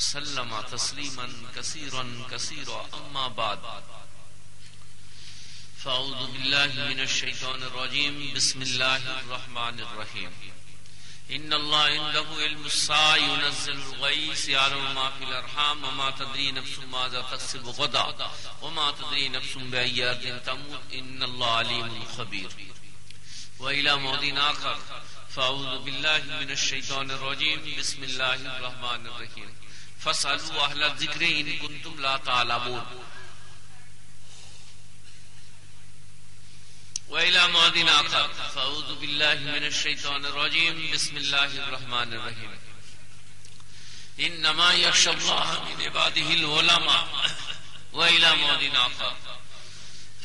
وسلم تسليما كثيرا كثيرا أما بعد. فأعوذ بالله من الشيطان الرجيم بسم الله الرحمن الرحيم إن الله عنده علم الساعة، ينزل الغيث يعلم ما في الأرحام وما تدري نفس ماذا تكسب غدا وما تدري نفس بأي أرض تموت إن الله عليم خبير وإلى موضع آخر فأعوذ بالله من الشيطان الرجيم بسم الله الرحمن الرحيم فاسألوا أهل الذكر إن كنتم لا تعلمون. وإلى موضع آخر. فأعوذ بالله من الشيطان الرجيم. بسم الله الرحمن الرحيم. إنما يخشى الله من عباده العلماء وإلى موضع آخر.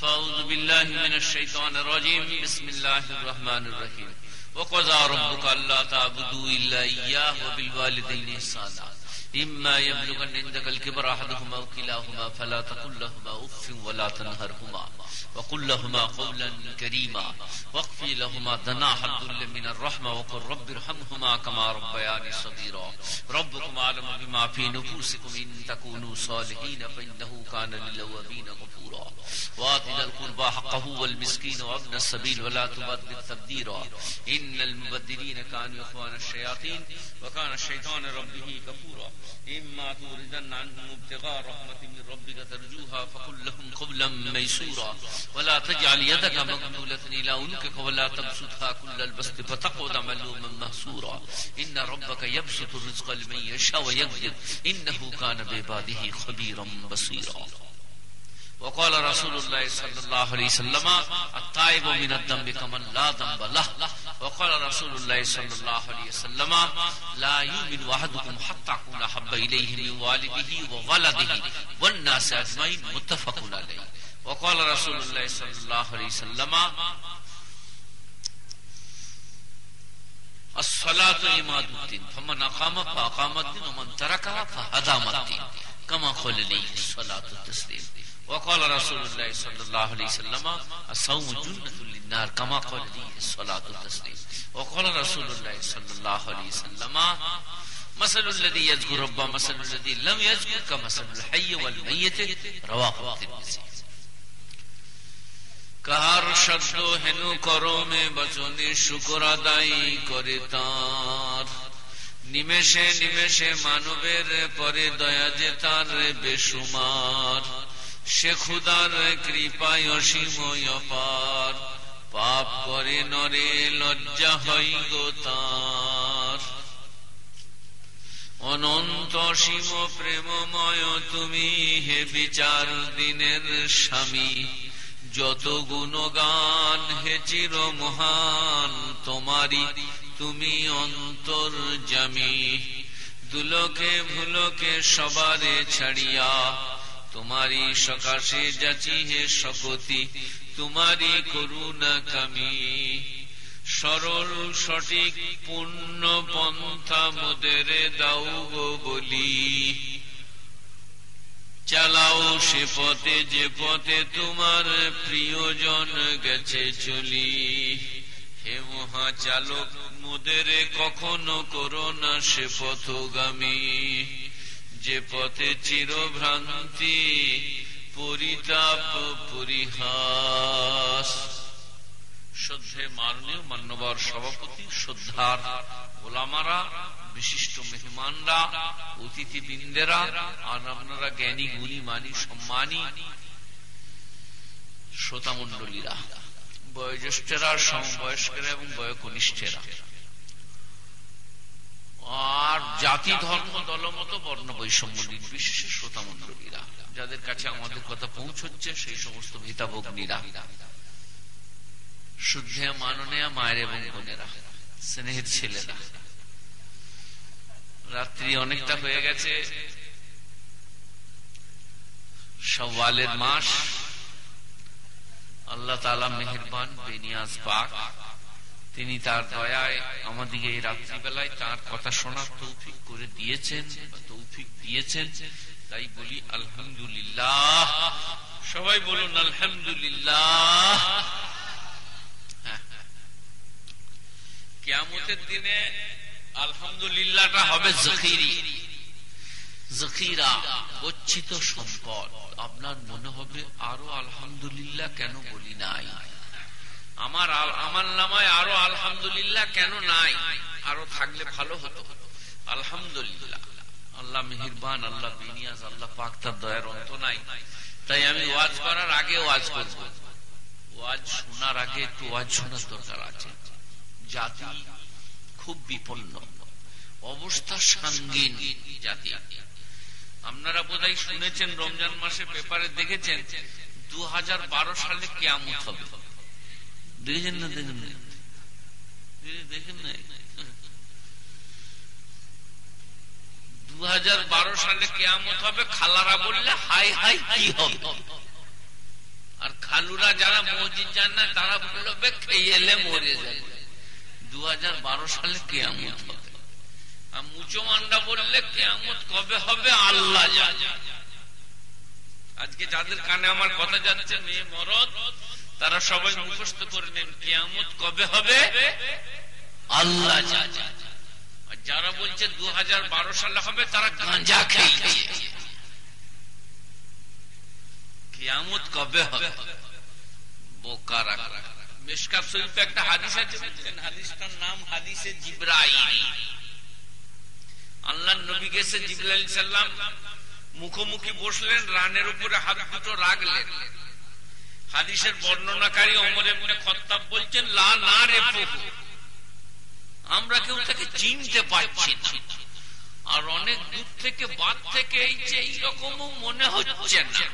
فأعوذ بالله من الشيطان الرجيم. بسم الله الرحمن الرحيم. وقضى ربك ألا تعبدوا إلا إياه وبالوالدين إحسانا. إما يبلغن عندك الكبر أحدهما أو كلاهما فلا تقل لهما أف ولا تنهرهما وقل لهما قولا كريما واقفي لهما جناح الذل من الرحمة وقل رب ارحمهما كما ربياني صغيرا ربكم أعلم بما في نفوسكم إن تكونوا صالحين فإنه كان للأوابين غفورا وآت ذا القربى حقه والمسكين وابن السبيل ولا تبذر تبذيرا إن المبذرين كانوا إخوان الشياطين وكان الشيطان ربه كفورا اما توردن عنهم ابتغاء رحمة من ربك ترجوها فقل لهم قولا ميسورا. ولا تجعل يدك مغلولة إلى عنقك ولا تبسطها كل البسط فتقعد ملوما محسورا إن ربك يبسط الرزق لمن يشاء ويقدر. إنه كان بعباده خبيرا بصيرا. وقال رسول الله صلى الله عليه وسلم، التائب من الذنب كمن لا ذنب له. وقال رسول الله صلى الله عليه وسلم، لا يؤمن احدكم حتى اكون احب اليه من والده وولده، والناس اجمعين متفق عليه. وقال رسول الله صلى الله عليه وسلم، الصلاة إماد الدين، فمن أقام فأقام الدين، ومن تركها فهدام الدين، كما قال لي الصلاة التسليم. وقال رسول الله صلى الله عليه وسلم الصوم جنة للنار كما قال لي الصلاة التسليم وقال رسول الله صلى الله عليه وسلم مثل الذي يذكر ربه مثل الذي لم يذكر كمثل الحي والميت رواه الترمذي কাহার শব্দ হেনু করমে বচনে শুকর আদায়ী করে তার নিমেষে নিমেষে মানবের পরে দয়া যে তার বেসুমার সে খুদার কৃপায় অসীম অপার পাপ করে নরে, লজ্জা হই গো তার। অনন্ত অসীম প্রেমময় তুমি হে বিচার দিনের স্বামী। যত গুণগান হে চির মহান তোমারি তুমি অন্তর জামি। দুলোকে ভুলোকে সবারে ছাড়িয়া তোমারি সকাশে যাচি হে শপতি তোমারি করুণা কামি। সরল, সঠিক, পূর্ণ পন্থা মোদের দাও গো বলি। চালাও সে পথে, যে পথে তোমার প্রিয়জন গেছে চলি। হে মহা চালক মোদের কখনো করো না সে পথগামী। যে পথে চিরভ্রান্তি, পরিতাপ, পরিহাস। শ্রদ্ধে মাননীয় মান্যবর সভাপতি, শ্রদ্ধার গোলামারা বিশিষ্ট মেহমানরা অতিথি বৃন্দেরা আর আপনারা জ্ঞানী, গুণী, মানি, সম্মানী বয়োজ্যেষ্ঠেরা, সমবয়স্কেরা এবং বয়কনিষ্ঠেরা। আর জাতি, ধর্ম, দলমত বর্ণ বৈষম্য নির্বিশেষে শ্রোতা মন্ডলীরা, যাদের কাছে আমাদের কথা পৌঁছচ্ছে সেই সমস্ত হিতাভগ্নীরা শুদ্ধে মাননীয় মায়ের এবং বোনেরা, স্নেহের ছেলেরা। রাত্রি অনেকটা হয়ে গেছে। সওয়ালের মাস। আল্লাহ তালা মেহরবান বেনিয়াজ পাক তিনি তার দয়ায় আমাদিকে এই রাত্রিবেলায় তার কথা শোনার তৌফিক করে দিয়েছেন তৌফিক দিয়েছেন। তাই বলি, আলহামদুলিল্লাহ। সবাই বলুন, আলহামদুলিল্লাহ। কেয়ামতের দিনে আলহামদুলিল্লাহটা হবে জখিরি। জখিরা গচ্ছিত সম্পদ। আপনার মনে হবে, আরও আলহামদুলিল্লাহ কেন বলি নাই? আমার আমার নামায় আরও আলহামদুলিল্লাহ কেন নাই? আরও থাকলে ভালো হতো। আলহামদুলিল্লাহ। আল্লাহ মেহিরবান, আল্লাহ বিনিয়াজ, আল্লাহ পাক তার দয়ার অন্ত নাই। তাই আমি ওয়াজ করার আগে ওয়াজ করব। ওয়াজ শোনার আগে একটু ওয়াজ শোনার দরকার আছে। জাতি খুব বিপন্ন। অবস্থা সাঙ্গীন জাতি। আপনারা বোধহয় শুনেছেন, রমজান মাসে পেপারে দেখেছেন দু হাজার বারো সালে কেয়ামত হবে। দেখেছেন না, দেখেন দেখেন না। দু সালে কেয়ামত হবে, খালারা বললে হাই হাই কি হবে? আর খালুরা যারা মসজিদ যান না, তারা বলবে খেয়ে মরে যাবে। দু হাজার বারো সালে কেয়ামত হবে। আর মুচো মান্ডা বললে, কেয়ামত কবে হবে? আল্লাহ আজকে যাদের কানে আমার কথা যাচ্ছে, মেয়ে মরদ তারা সবাই মুখস্থ করে নেন, কেয়ামত কবে হবে? আল্লাহ যারা বলছে দু হাজার সালে হবে, তারা গাঁজা খেয়েছে কেয়ামত কবে হবে? বোকারা। মেশকাত শরীফে একটা হাদিস আছে হাদিসটার নাম হাদিসে জিব্রাইল। আল্লাহ নবী গেছে জিবরাইল সাল্লাম মুখোমুখি বসলেন, রানের উপরে হাত দুটো রাখলেন। হাদিসের বর্ণনাকারী অমর এমনি খত্তাব বলছেন, লা না রে প্রভু। আমরা কেউ তাকে চিনতে পারছি আর অনেক দূর থেকে, বাদ থেকে এই যে এইরকমও মনে হচ্ছে না,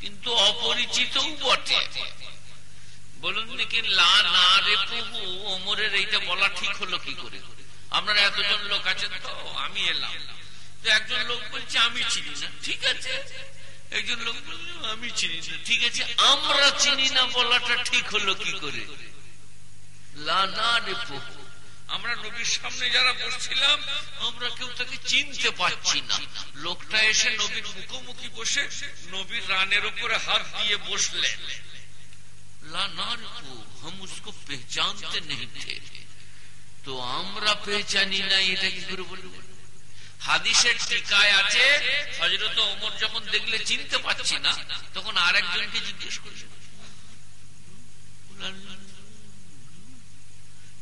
কিন্তু অপরিচিতও বটে। বলুন দেখি, লা না রে প্রভু? অমরের এইটা বলা ঠিক হলো কি করে? আপনারা এতজন লোক আছেন তো, আমি এলাম। তো একজন লোক বলছে, আমি চিনি না। ঠিক আছে। একজন লোক আমি চিনি না। ঠিক আছে, আমরা চিনি না বলাটা ঠিক হলো কি করে? আমরা নবীর সামনে যারা বসছিলাম, আমরা কেউ তাকে চিনতে পারছি না। লোকটা এসে নবীর মুখোমুখি বসে নবীর রানের উপরে হাত দিয়ে বসলেন। লানার উসকো পেহচানতে নেই তো আমরা পেহচানি না, এটা কি করে বলব? হাদিসের টিকায় আছে হজরত ওমর যখন দেখলে চিনতে পাচ্ছি না, তখন আর একজনকে জিজ্ঞেস করছে।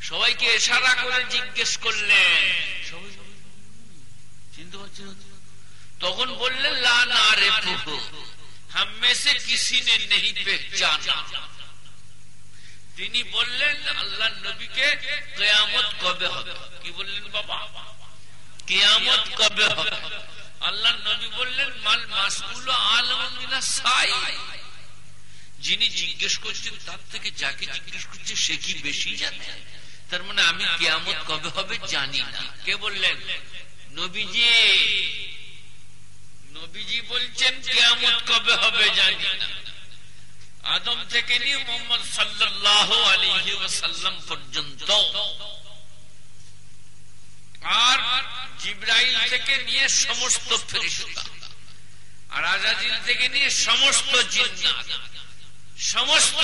সবাইকে এশারা করে জিজ্ঞেস করলেন। পারছি তখন বললেন তিনি বললেন আল্লাহ নবীকে কেয়ামত কবে হবে? কি বললেন বাবা? কেয়ামত কবে হবে? আল্লাহ নবী বললেন, মাল মাসগুলো আলমিনা সাই। যিনি জিজ্ঞেস করছেন, তার থেকে যাকে জিজ্ঞেস করছে, সে কি বেশি জানে? তার মানে আমি কেয়ামত কবে হবে জানি না। কে বললেন? নবীজি। নবীজি বলছেন, কেয়ামত কবে হবে জানি না। আদম থেকে নিয়ে মোহাম্মদ সাল্লাহ আলী ওসাল্লাম পর্যন্ত। আর জিব্রাইল থেকে নিয়ে সমস্ত আর আজাদিল থেকে নিয়ে সমস্ত সমস্ত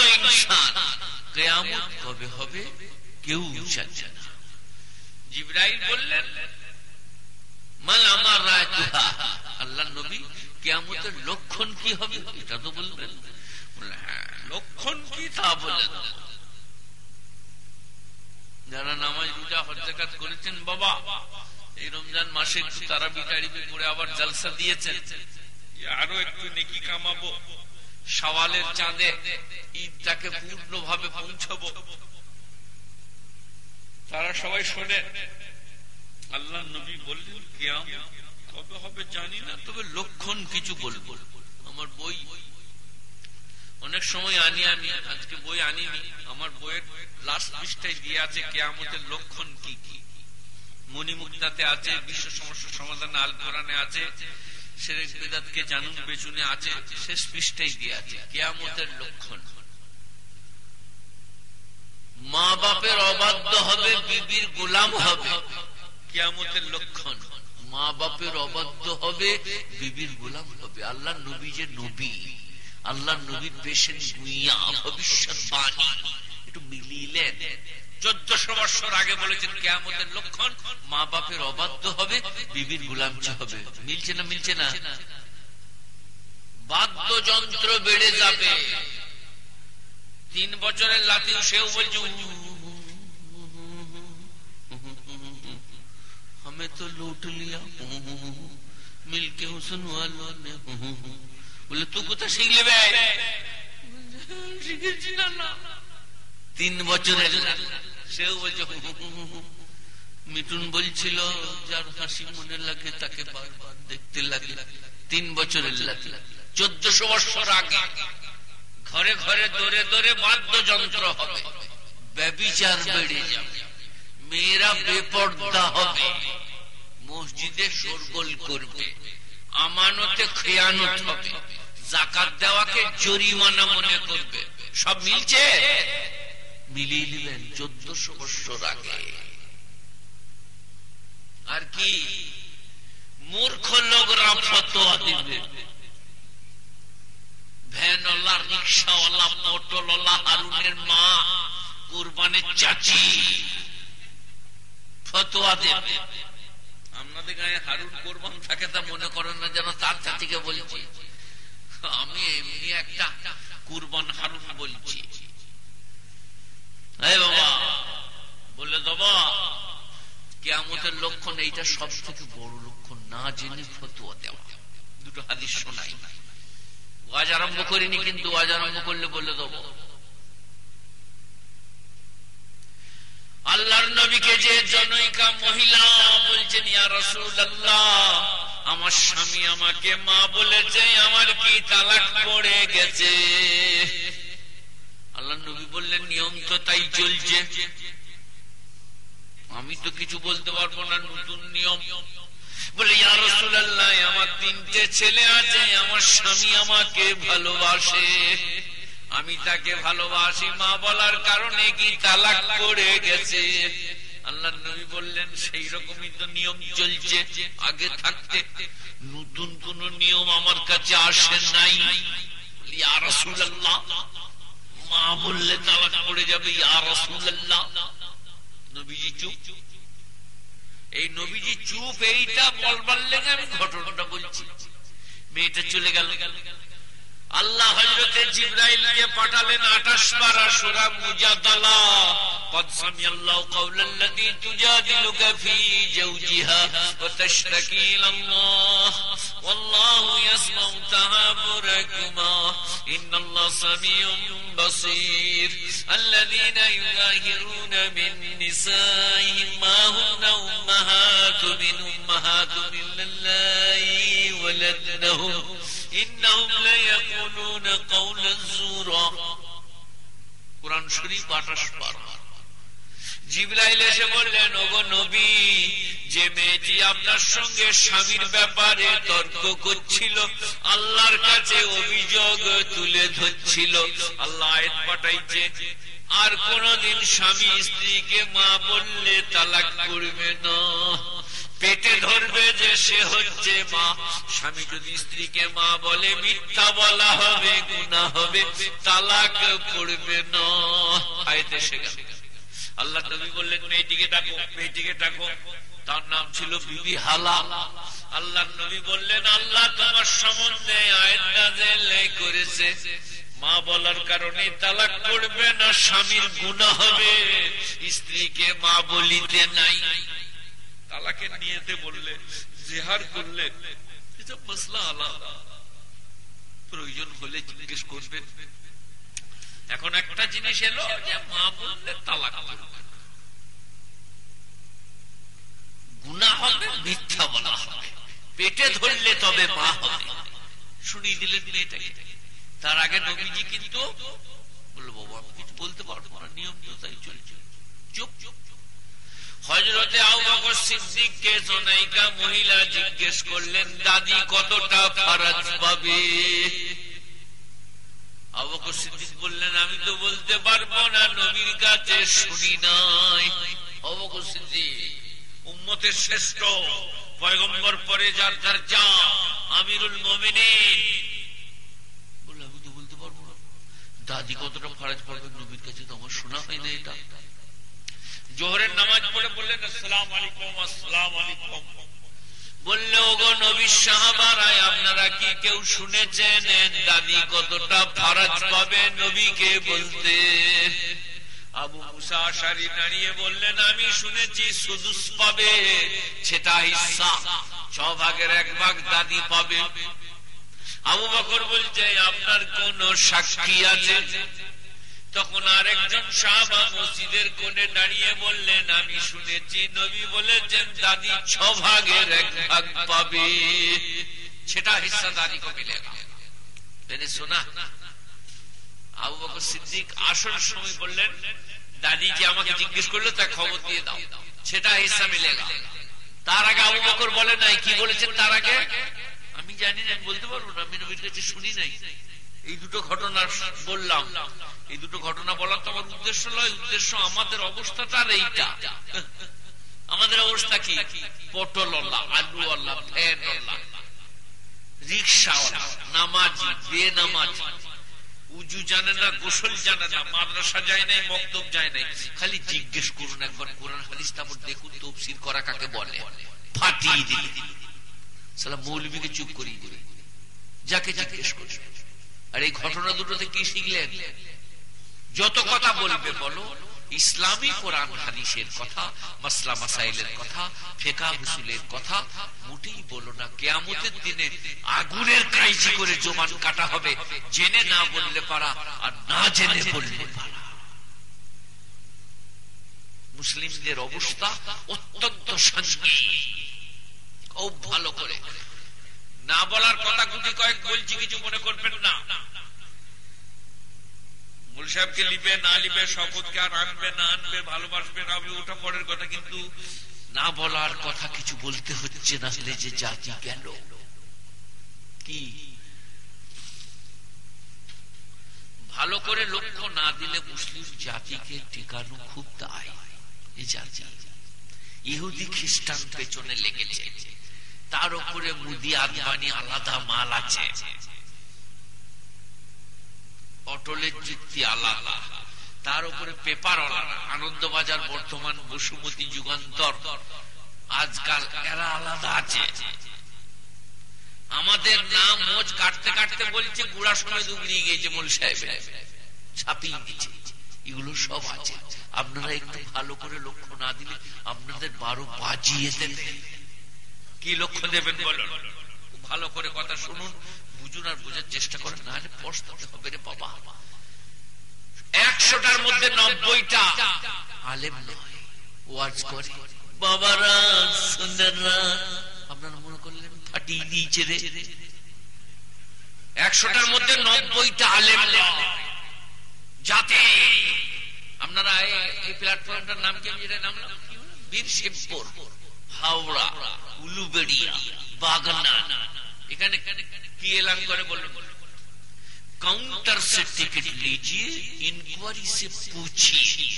কেয়ামত কবে হবে কেউ জানছে না। জিব্রাইল বললেন, মাল আমার রায় আল্লাহ নবী, কেয়ামতের লক্ষণ কি হবে? এটা তো বলবেন লক্ষণ কি তা বলে যারা নামাজ রোজা হজ্জাকাত করেছেন, বাবা, এই রমজান মাসে তারা বিটারিবে করে আবার জলসা দিয়েছেন। আরও একটু নেকি কামাবো। সওয়ালের চাঁদে ঈদটাকে পূর্ণভাবে পৌঁছবো। তারা সবাই শোনে আল্লাহ নবী বললেন কেয়াম কবে হবে জানি না, তবে লক্ষণ কিছু বলব। আমার বই অনেক সময় আনি আমি আজকে বই আনিনি। আমার বইয়ের লাস্ট পৃষ্ঠায় দিয়ে আছে, কেয়ামতের লক্ষণ কি কি? মণিমুখ মুক্তাতে আছে, বিশ্ব সমস্যার সমাধান আল কোরআনে আছে জানুন বেচুনে আছে, শেষ পৃষ্ঠাই দিয়ে আছে, কেয়ামতের লক্ষণ। মা বাপের অবাধ্য হবে, বিবির গোলাম হবে, কেয়ামতের লক্ষণ। মা বাপের অবাধ্য হবে, বিবির গোলাম হবে আল্লাহ নবী যে নবী। আল্লাহ নবীর পেশেন গুইয়া ভবিষ্যৎ বাণী একটু মিলিলেন চোদ্দশো বছর আগে বলেছেন কেয়ামতের লক্ষণ মা বাপের অবাধ্য হবে বিবির গুলাম হবে মিলছে না মিলছে না বাদ্যযন্ত্র বেড়ে যাবে তিন বছরের লাতি সেও বলছে हमें तो लूट लिया मिलके हुसन वालों ने বলে তুই কোথা শিখলে তিন বছরের। সেও বলছে মিটুন বলছিল, যার হাসি মনে লাগে, তাকে বারবার দেখতে লাগে। তিন বছরের লাগে চোদ্দশো বছর আগে ঘরে ঘরে দরে দরে বাদ্যযন্ত্র হবে। ব্যবিচার বেড়ে যাবে। মেয়েরা বেপর্দা হবে। মসজিদে সরগোল করবে। আমানতে খেয়ানত হবে। জাকাত দেওয়াকে জরিমানা মনে করবে। সব মিলছে? মিলিয়ে নিলেন চোদ্দশো বৎসর আগে। আর কি? মূর্খ লোকরা ফতোয়া দিবে। ভ্যানওয়ালা, রিক্সাওয়ালা পটলওয়ালা হারুনের মা, কুরবানের চাচি ফতোয়া দেবে। আপনাদের গায়ে হারুন, কোরবান থাকে তা মনে করেন না যেন তার চাচিকে বলছি। আমি এমনি একটা কুরবান হারুন বলছি। বাবা, বলে দেবা কেমতের লক্ষণ এইটা সব থেকে বড় লক্ষণ, না জেনে ফতুয়া দেওয়া। দুটো হাদিস শোনাই। ওয়াজ আরম্ভ করিনি, কিন্তু ওয়াজ আরম্ভ করলে বলে দেবো আল্লাহর নবীকে যে জনৈকা মহিলা বলছেন আমার স্বামী আমাকে মা বলেছে, আমার কি তালাক পড়ে গেছে? আল্লাহ নবী বললেন, নিয়ম তো তাই চলছে। আমি তো কিছু বলতে পারব না, নতুন নিয়ম। বলে, ইয়া রসুল আল্লাহ আমার তিনটে ছেলে আছে, আমার স্বামী আমাকে ভালোবাসে। আমি তাকে ভালোবাসি, মা বলার কারণে কি তালাক পড়ে গেছে? আল্লাহ নবী বললেন, সেই রকমই তো নিয়ম চলছে, আগে থাকতে। নতুন কোন নিয়ম আমার কাছে আসে নাই। মা বললে, তালাক পড়ে যাবে চুপ। এই নবীজি চুপ, এইটা বলবার লেগে আমি ঘটনাটা বলছি। মেয়েটা চলে গেল। আল্লাহ হজরতে জিব্রাইলকে পাঠালেন আঠাশ পারা সুরা মুজাদালা قد سمع الله قول التي تجادلك في زوجها وتشتكي الى الله والله يسمع تهابركما ان الله سميع بصير الذين يظاهرون من نسائهم ما هن امهات من امهات الا الله ولدنهم ইন্নাহুম লায়াকুলুনা কাওলান যুরা কোরআন শরীফ 28 বার। জিবরাইল এসে বললেন, ওগো নবী, যে মেয়েটি আপনার সঙ্গে স্বামীর ব্যাপারে তর্ক করছিল, আল্লাহর কাছে অভিযোগ তুলে ধরছিল। আল্লাহ আয়াত পাঠাইছে, আর কোনদিন স্বামী স্ত্রীকে মা বললে তালাক করবে না। পেটে ধরবে যে সে হচ্ছে মা। স্বামী যদি স্ত্রীকে মা বলে, মিথ্যা বলা হবে গুণা হবে, তালাক পড়বে না। সে আল্লাহ নবী বললেন, মেয়েটিকে ডাকো মেয়েটিকে ডাকো। তার নাম ছিল বিবি হালা। আল্লাহ নবী বললেন, আল্লাহ তোমার সম্বন্ধে আয়না করেছে। মা বলার কারণে তালাক করবে না, স্বামীর গুণা হবে। স্ত্রীকে মা বলিতে নাই। তালাকে নিয়েতে বললে জেহার করলে এসব মশলা আলাদা। প্রয়োজন হলে জিজ্ঞেস করবেন এখন একটা জিনিস এলো যে মা বললে তালাক গুণা হবে, মিথ্যা বলা হবে। পেটে ধরলে তবে মা হবে। শুনিয়ে দিলেন মেয়েটাকে। তার আগে নবীজি কিন্তু বলল, বাবা কিছু বলতে পারব নিয়ম তো তাই চলছে। চুপ চুপ। হজরতে সিদ্দিককে সোনাইকা মহিলা জিজ্ঞেস করলেন, দাদি, কতটা ফারাজ পাবে? আবকর সিদ্দিক বললেন, আমি তো বলতে পারব না, নবীর কাছে শুনি নাই। অবকর সিদ্দিক, উম্মতের শ্রেষ্ঠ, পয়গম্বর পরে যার যার যা, আমিরুল মমিনিন। বললে আমি তো বলতে পারব না। দাদি কতটা ফারাজ পাবে নবীর কাছে তো আমার শোনা হয় না এটা। জোহরের নামাজ পড়ে বললেন, আসসালাম আলাইকুম আসসালাম আলাইকুম। বললে, ওগো নবীর সাহাবারায় আপনারা কি কেউ শুনেছেন? দাদি কতটা ফারাজ পাবে নবীকে বলতে? আবু মুসা আশারি দাঁড়িয়ে বললেন, আমি শুনেছি সুদুস পাবে সেটা হিসা ছ ভাগের এক ভাগ দাদি পাবে। আবু বকর বলছে, আপনার কোন সাক্ষী আছে? তখন আরেকজন সাহাবা মসজিদের কোণে দাঁড়িয়ে বললেন, আমি শুনেছি নবী বলেছেন, দাদি ছ ভাগের এক ভাগ পাবে। সেটা হিসা দাদি কো শোনা। আবু বকর সিদ্দিক আসল সময় বললেন, দাদি যে আমাকে জিজ্ঞেস করল তা খবর দিয়ে দাও। সেটা হিসা মিলেগা। তার আগে আবু বকর বলে নাই, কি বলেছেন তার আগে? আমি জানি না বলতে পারব না, আমি নবীর কাছে শুনি নাই। এই দুটো ঘটনা বললাম। এই দুটো ঘটনা বলার তো আমার উদ্দেশ্য নয়, উদ্দেশ্য আমাদের অবস্থাটা আর এইটা। আমাদের অবস্থা কি? পটল আলু আল্লাহ ফ্যান রিক্সাওয়ালা উজু জানে না, গোসল জানে না, মাদ্রাসা যায় নাই, মক্তব যায় নাই। খালি জিজ্ঞেস করুন একবার, কোরআন হাদিস তারপর দেখুন, তফসির করা কাকে বলে? ফাটিয়ে সালা মৌলবীকে চুপ করিয়ে দিবে যাকে জিজ্ঞেস করছে। আর এই ঘটনা দুটোতে কি শিখলেন? যত কথা বলবে বলো, ইসলামী কোরআন হাদিসের কথা, মাসলা মাসাইলের কথা, ফেকা হুসুলের কথা, মোটেই বলো না, কেয়ামতের দিনে আগুনের কাইজি করে জমান কাটা হবে, জেনে না বললে পারা আর না জেনে বললে পারা। মুসলিমদের অবস্থা অত্যন্ত সঙ্গীন খুব ভালো করে। না বলার কথা গুটি কয়েক বলছি, কিছু মনে করবেন না। মূল সাহেবকে লিবে, না লিবে, শপথকে আর আনবে, না আনবে, ভালোবাসবে, না ওটা পরের কথা, কিন্তু না বলার কথা কিছু বলতে হচ্ছে না যে জাতি গেল কি? ভালো করে লক্ষ্য না দিলে মুসলিম জাতিকে টিকানো খুব দায়। এই জাতি। ইহুদি খ্রিস্টান পেছনে লেগেছে। তার উপরে মুদি আদবানি আলাদা মাল আছে। অটলের যুক্তি আলাদা। তার উপরে পেপার আনন্দবাজার বর্তমান বসুমতী যুগান্তর। আজকাল এরা আলাদা আছে। আমাদের নাম মোজ কাটতে কাটতে বলছে, গুড়া সময় উগড়িয়ে গিয়েছে মোল সাহেব ছাপিয়ে দিচ্ছে এগুলো সব আছে। আপনারা একটু ভালো করে লক্ষ্য না দিলে আপনাদের বারো বাজিয়ে দেবে। কি লক্ষ্য দেবেন বলুন? ভালো করে কথা শুনুন, বুঝুন আর বোঝার চেষ্টা করেন, না হলে হবে রে বাবা। একশোটার মধ্যে নব্বইটা আলেম নয়। ওয়াজ করে। বাবারা, সুন্দররা, আপনারা মনে করলেন দিয়েছে রে। একশোটার মধ্যে নব্বইটা আলেম যাতে আপনারা এই প্ল্যাটফর্মটার নাম কি আমি যেটা নাম বীর শিবপুর। ہاوڑا উলুবেড়িয়া، বাগনা। کاؤنٹر سے ٹکٹ لیجیے انکوائری سے پوچھیے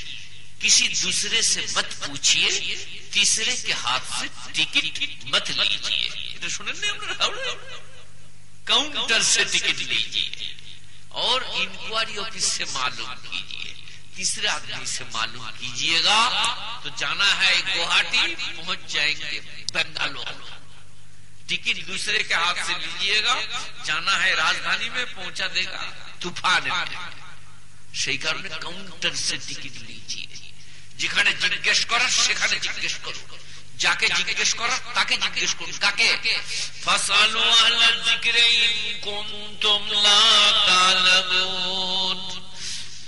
کسی دوسرے سے مت پوچھیے تیسرے کے ہاتھ سے ٹکٹ مت لیجیے کاؤنٹر سے ٹکٹ لیجیے اور انکوائری آفس سے معلوم کیجیے تیسرے آدمی سے معلوم کیجیے گا تو جانا ہے گوہاٹی، پہنچ جائیں گے بنگالور ٹکٹ دوسرے کے ہاتھ سے لیجیے گا، جانا ہے راجدھانی میں، پہنچا دے گا طوفان شیکار نے کاؤنٹر سے ٹکٹ لیجیے جکھانے جگیش کرو سیکھانے جگیش کرو۔ যাকে জিজ্ঞেস করো তাকে জিজ্ঞেস করুন কাকে فَسَأَلُوا أَهْلَ الذِّكْرِ إِن كُنتُمْ لَا تَعْلَمُونَ۔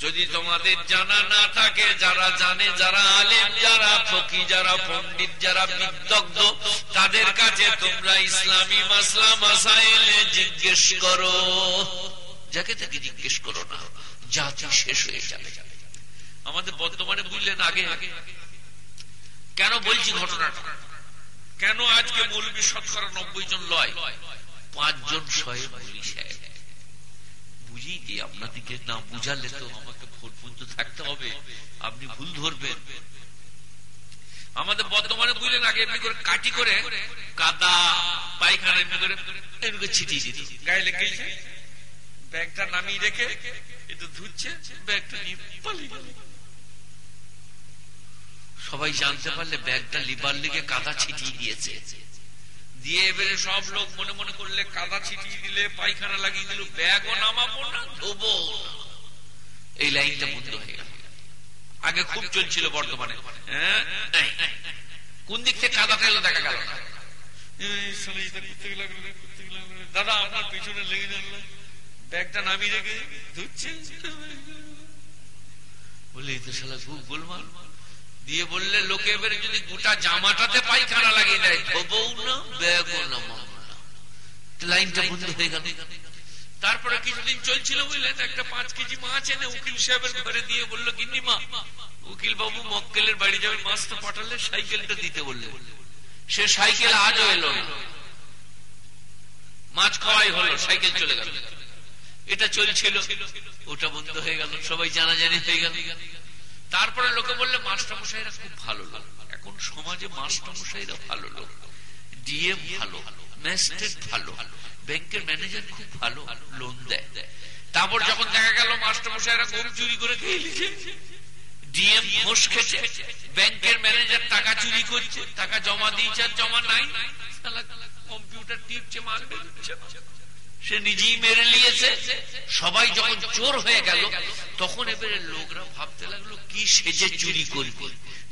যদি তোমাদের জানা না থাকে, যারা জানে, যারা আলেম, যারা ফকি, যারা পণ্ডিত, যারা বিদগ্ধ তাদের কাছে তোমরা ইসলামী মাসলা, মাসাইলে জিজ্ঞেস করো। যাকে তাকে জিজ্ঞেস করো না, জাতি শেষ হয়ে যাবে। আমাদের বর্তমানে বুঝলেন আগে। কেন বলছি ঘটনাটা? কেন আজকে মৌলবী শতকরা নব্বই জন লয়? পাঁচজন শয়ে মৌলী সাহেব বুঝিয়ে দিই না বুঝালে তো আমাকে পর্যন্ত থাকতে হবে? আপনি ভুল ধরবেন। আমাদের বুঝলেন আগে এমনি করে কাটি করে কাদা, পায়খানা এমনি করে এমনি করে ছিটিয়ে দিত। গায়ে ব্যাগটা নামিয়ে রেখে একটু ধুচ্ছে, ব্যাগটা পালিয়ে সবাই জানতে পারলে ব্যাগটা লিবার লিগে কাদা ছিটিয়ে দিয়েছে। দিয়ে এবারে সব লোক মনে মনে করলে কাদা ছিটিয়ে দিলে, পায়খানা লাগিয়ে দিল, ব্যাগও নামাবো না, ধোবো এই লাইনটা বন্ধ হয়ে গেল। আগে খুব চলছিল বর্তমানে। হ্যাঁ? কোন দিক থেকে কাদা ফেলো দেখা গেল দাদা, আপনার পিছনে লেগে গেল ব্যাগটা নামিয়ে রেখে ধুচ্ছে বলে, এই তো শালা খুব গোলমাল। দিয়ে বললে, লোকে এবারে যদি গোটা জামাটাতে পায়খানা লাগিয়ে দেয়, ধোবও না, ব্যাগও না লাইনটা বন্ধ হয়ে গেল। তারপরে কিছুদিন চলছিল বুঝলেন একটা পাঁচ কেজি মাছ এনে উকিল সাহেবের ঘরে দিয়ে বলল, গিন্নি মা উকিল বাবু মক্কেলের বাড়ি যাবে মাছটা পাঠালে সাইকেলটা দিতে বললে সে সাইকেল আজও এলো মাছ খাওয়াই হলো, সাইকেল চলে গেল। এটা চলছিল, ওটা বন্ধ হয়ে গেল, সবাই জানাজানি হয়ে গেল। তারপরে লোকে বললে, মাস্টারমশাইরা খুব ভালো লোক। এখন সমাজে মাস্টারমশাইরা ভালো লোক। ডিএম ভালো, ম্যাজিস্ট্রেট ভালো, ব্যাংকের ম্যানেজার খুব ভালো, লোন দেয়। তারপর যখন দেখা গেল, মাস্টারমশাইরা গরু চুরি করে খেয়ে ডিএম ঘোষ খেছে ব্যাংকের ম্যানেজার টাকা চুরি করছে, টাকা জমা দিয়েছে আর জমা নাই। কম্পিউটার টিপছে, মারবে। সে নিজেই মেরে নিয়েছে। সবাই যখন চোর হয়ে গেল, তখন এবারে লোকরা ভাবতে লাগল, কি সেজে চুরি করবে?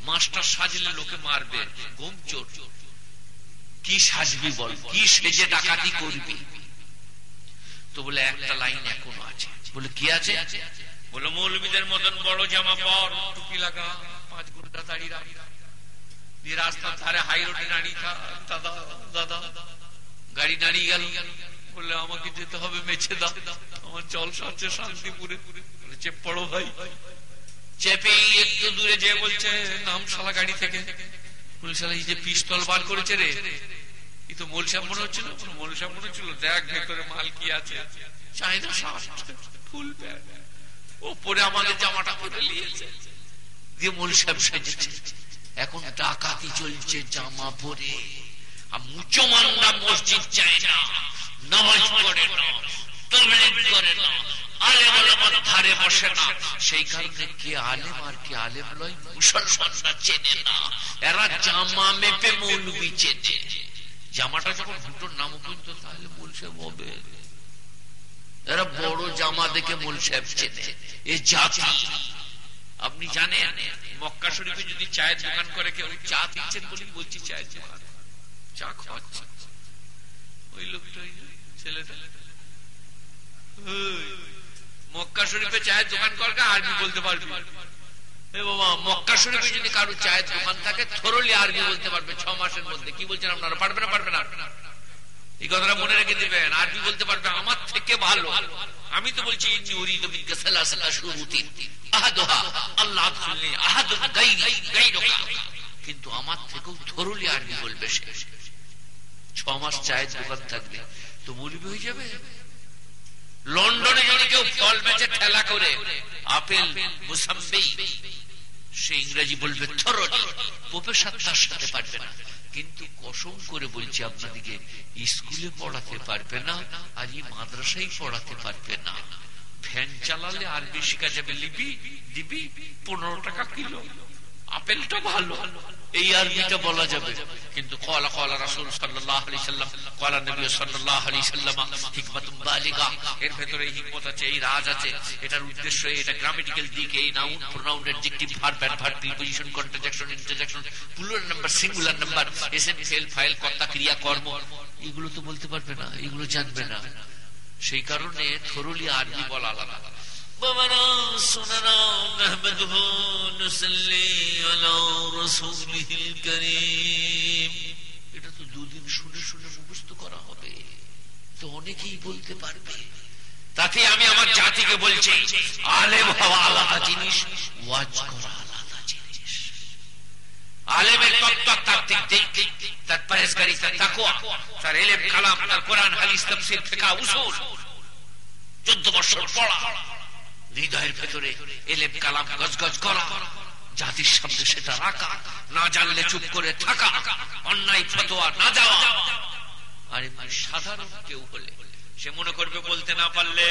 মাস্টার সাজলে লোকে মারবে। গম চোর। কি সাজবি বল? কি সেজে ডাকাতি করবি? তো বলে, একটা লাইন এখনও আছে। বলে, কি আছে? বলে মৌলবীদের মতন বড় জামা পর, টুপি লাগা, পাঁচ ঘণ্টা দাঁড়িয়ে রাস্তার ধারে হাই রোডে দাঁড়িয়ে দাদা দাদা, গাড়ি দাঁড়িয়ে গেল। বললে, আমাকে যেতে হবে মেছে দাও। আমার জল সচ্ছে শান্তিপুরে। চেপ পড়ো ভাই। চেপে একটু দূরে যে বলছে, নাম শালা গাড়ি থেকে। দেখ ভেতরে মাল কি আছে। ফুল জামাটা দিয়ে এখন ডাকাতি চলছে জামা পরে। মুচমানরা মসজিদ চায় না। নামাজ পড়ে না, তবলিগ করে না। ধারে বসে না। কে আলেম আর কে আলেম মুসলমানরা চেনে না। এরা জামা মেপে মৌলবি চেনে। জামাটা যখন হুটোর নাম পর্যন্ত, তাহলে বলছে এরা বড় জামা দেখে মূল সাহেব চেনে। এ জাতি। আপনি জানেন, মক্কা শরীফে যদি চায়ের দোকান করে কেউ চা দিচ্ছেন বলে বলছি চায়ের দোকান। ওই লোকটা মক্কা শরীফে চায়ের দোকান করবে আরবি বলতে পারবি? আমি তো বলছি কিন্তু আমার থেকেও থরলি আরবি বলবে সে? ছ মাস চায়ের দোকান থাকবে। তো মৌলবি হয়ে যাবে? লন্ডনে যদি কেউ ফল বেচে ঠেলা করে, আপেল, মুসাম্বি, সে ইংরেজি বলবে থরলি প্রফেসর তার সাথে পারবে না। কিন্তু কসম করে বলছি আপনাদেরকে স্কুলে পড়াতে পারবে না, আর এই মাদ্রাসায় পড়াতে পারবে না। ফ্যান চালালে আরবি শেখা যাবে লিবি দিবি? পনেরো টাকা কিলো। আপেলটা ভালো। এই আরবিটা বলা যাবে। কিন্তু কলা কলা রাসুল সাল্লাহ আলি সাল্লাম, কলা নবী সাল্লাহ আলি সাল্লাম বালিগা। এর ভেতরে হিকমত আছে, এই রাজ আছে। এটার উদ্দেশ্য এটা গ্রামেটিক্যাল দিক, এই noun pronoun adjective verb preposition conjunction interjection plural number singular number fail file কর্তা, ক্রিয়া, কর্ম। এগুলো তো বলতে পারবে না, এগুলো জানবে না। সেই কারণে থরুলি আরবি বলা আলাদা। আলা রাসূলিহিল কারীম এটা তো দুদিন শুনে শুনে মুখস্থ করা হবে। তো অনেকেই বলতে পারবে। তাতে আমি আমার জাতিকে বলছি, আলেম হওয়া আলাদা জিনিস, ওয়াজ করা আলাদা জিনিস। আলেমের তত্ত্বাত্ত্বিক দিক তার পরেশগারি তার তাকুয়া তার এলেম, কালাম, তার কোরআন, হাদিস, তাফসীর, ফিকহ, উসুল। চোদ্দ বছর পড়া। হৃদয়ের ভেতরে এলেম কালাম গজগজ করা। জাতির সামনে সেটা রাখা। না জানলে চুপ করে থাকা। অন্যায়, ফতোয়া না যাওয়া। আরে সাধারণ কেউ হলে সে মনে করবে বলতে না পারলে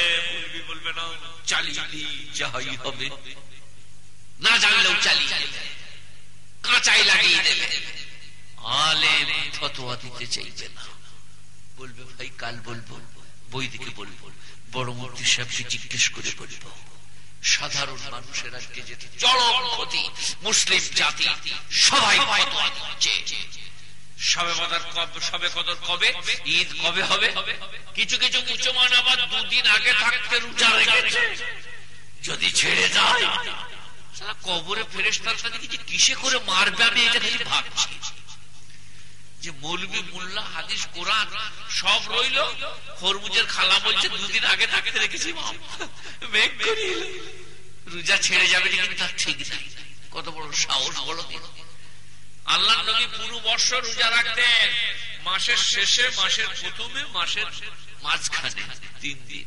বলবি না। চালিয়ে হবে। না জানলেও চালিয়ে কাঁচাই লাগিয়ে দেবে। আলেম ফতোয়া দিতে চাইবে না। বলবে, ভাই, কাল বলব। বই দিকে বলব। বড় মূর্তি সাহেবকে জিজ্ঞেস করে বলব। সাধারণ মানুষের আজকে যেতে চরম ক্ষতি, মুসলিম জাতি, সবাই ঈদ কবে হবে? কিছু কিছু দুদিন আগে থাকতে যদি ছেড়ে যায় কবরে ফেরেস্তার সাথে কিছু কিসে করে মারবে আমি এটা ভাবছি? যে মৌলবি মোল্লা, হাদিস, কোরআন সব রইল। খরমুজের খালা বলছে, দুদিন আগে থাকতে রেখেছি রোজা ছেড়ে যাবে তার ঠিক নাই। কত বড় সাহস বলো আল্লাহ নবী পুরো বর্ষ রোজা রাখতেন। মাসের শেষে, মাসের প্রথমে, মাসের মাঝখানে, তিন দিন।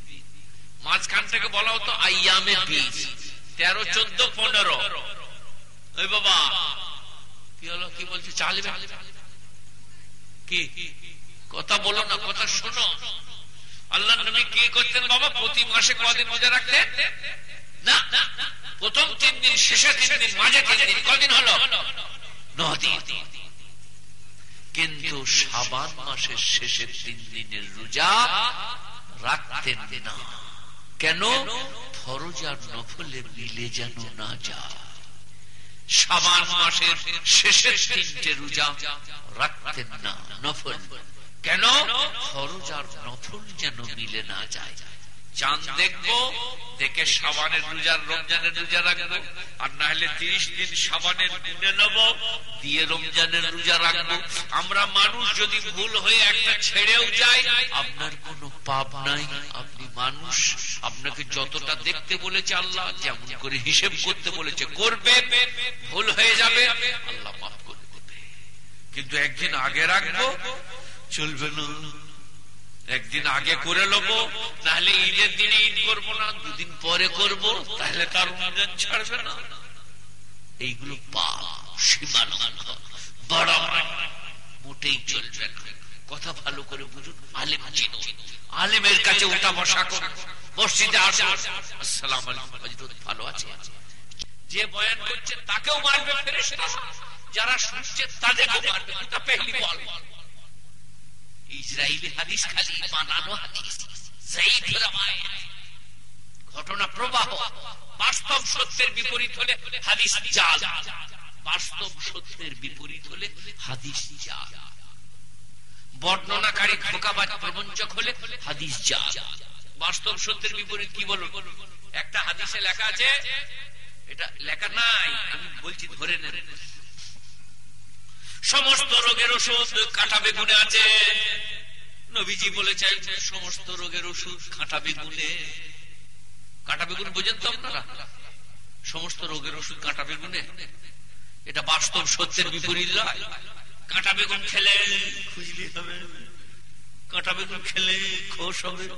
মাঝখান থেকে বলা হতো আইয়ামে বীজ। তেরো, চোদ্দ, পনেরো। ওই বাবা, কি হলো, কি বলছে? চালবে কথা বলো না, কথা শোনো। আল্লাহ নবী কি করতেন বাবা? প্রতি মাসে কদিন রোজা রাখতেন? না। প্রথম তিন দিন শেষে তিন দিন, মাঝে তিন দিন। কদিন হলো? কিন্তু সাবান মাসের শেষের তিন দিনের রোজা রাখতেন না। কেন? ফরজ আর নফলে মিলে যেন না যা সাবান মাসের শেষের তিনটে রোজা রাখতেন না, নফল। কেন? ফরজ আর নফল যেন মিলে না যায়। চাঁদ দেখব, দেখে সাবানের রোজার রমজানের রোজা রাখব। আর না হলে তিরিশ দিন সাবানের গুনে নেব, দিয়ে রমজানের রোজা রাখব। আমরা মানুষ যদি ভুল হয়ে একটা ছেড়েও যাই, আপনার কোনো পাপ নাই, আপনি মানুষ। আপনাকে যতটা দেখতে বলেছে আল্লাহ, যেমন করে হিসেব করতে বলেছে, করবে। ভুল হয়ে যাবে, আল্লাহ মাফ করে দেবে। কিন্তু একদিন আগে রাখব, চলবে না। একদিন আগে করে নেব, নাহলে ঈদের দিনে ঈদ করব না, দুদিন পরে করব, তাহলে তার রমজান ছাড়বে না। এইগুলো মোটেই চলবে না। কথা ভালো করে বুঝুন, আলেম চিনো আলেমের কাছে ওটা বসা করুন। মসজিদে আসো আসসালাম ভালো আছে যে বয়ান করছে, তাকেও মারবে যারা শুনছে, তাদেরকেও মারবে। বল। ইসরায়েলি হাদিস খালি বানানো হাদিস। ঘটনা প্রবাহ, বাস্তব সত্যের বিপরীত হলে হাদিস জাল। বাস্তব সত্যের বিপরীত হলে হাদিস জাল। বর্ণনাকারী ধোকাবাজ প্রবঞ্চক হলে হাদিস জাল। বাস্তব সত্যের বিপরীত কি বলব একটা হাদিসে লেখা আছে, এটা লেখা নাই, আমি বলছি ধরে নেন। সমস্ত রোগের ওষুধ কাঁটা বেগুনে আছে। নবীজি বলেছেন, সমস্ত রোগের ওষুধ কাঁটা বেগুনে। কাঁটা বেগুন বোঝেন তো আপনারা? সমস্ত রোগের ওষুধ কাঁটা বেগুনে। এটা বাস্তব সত্যের বিপরীত নয় কাঁটা বেগুন খেলে খুশলি হবে। কাঁটা বেগুন খেলে খোশ হবে।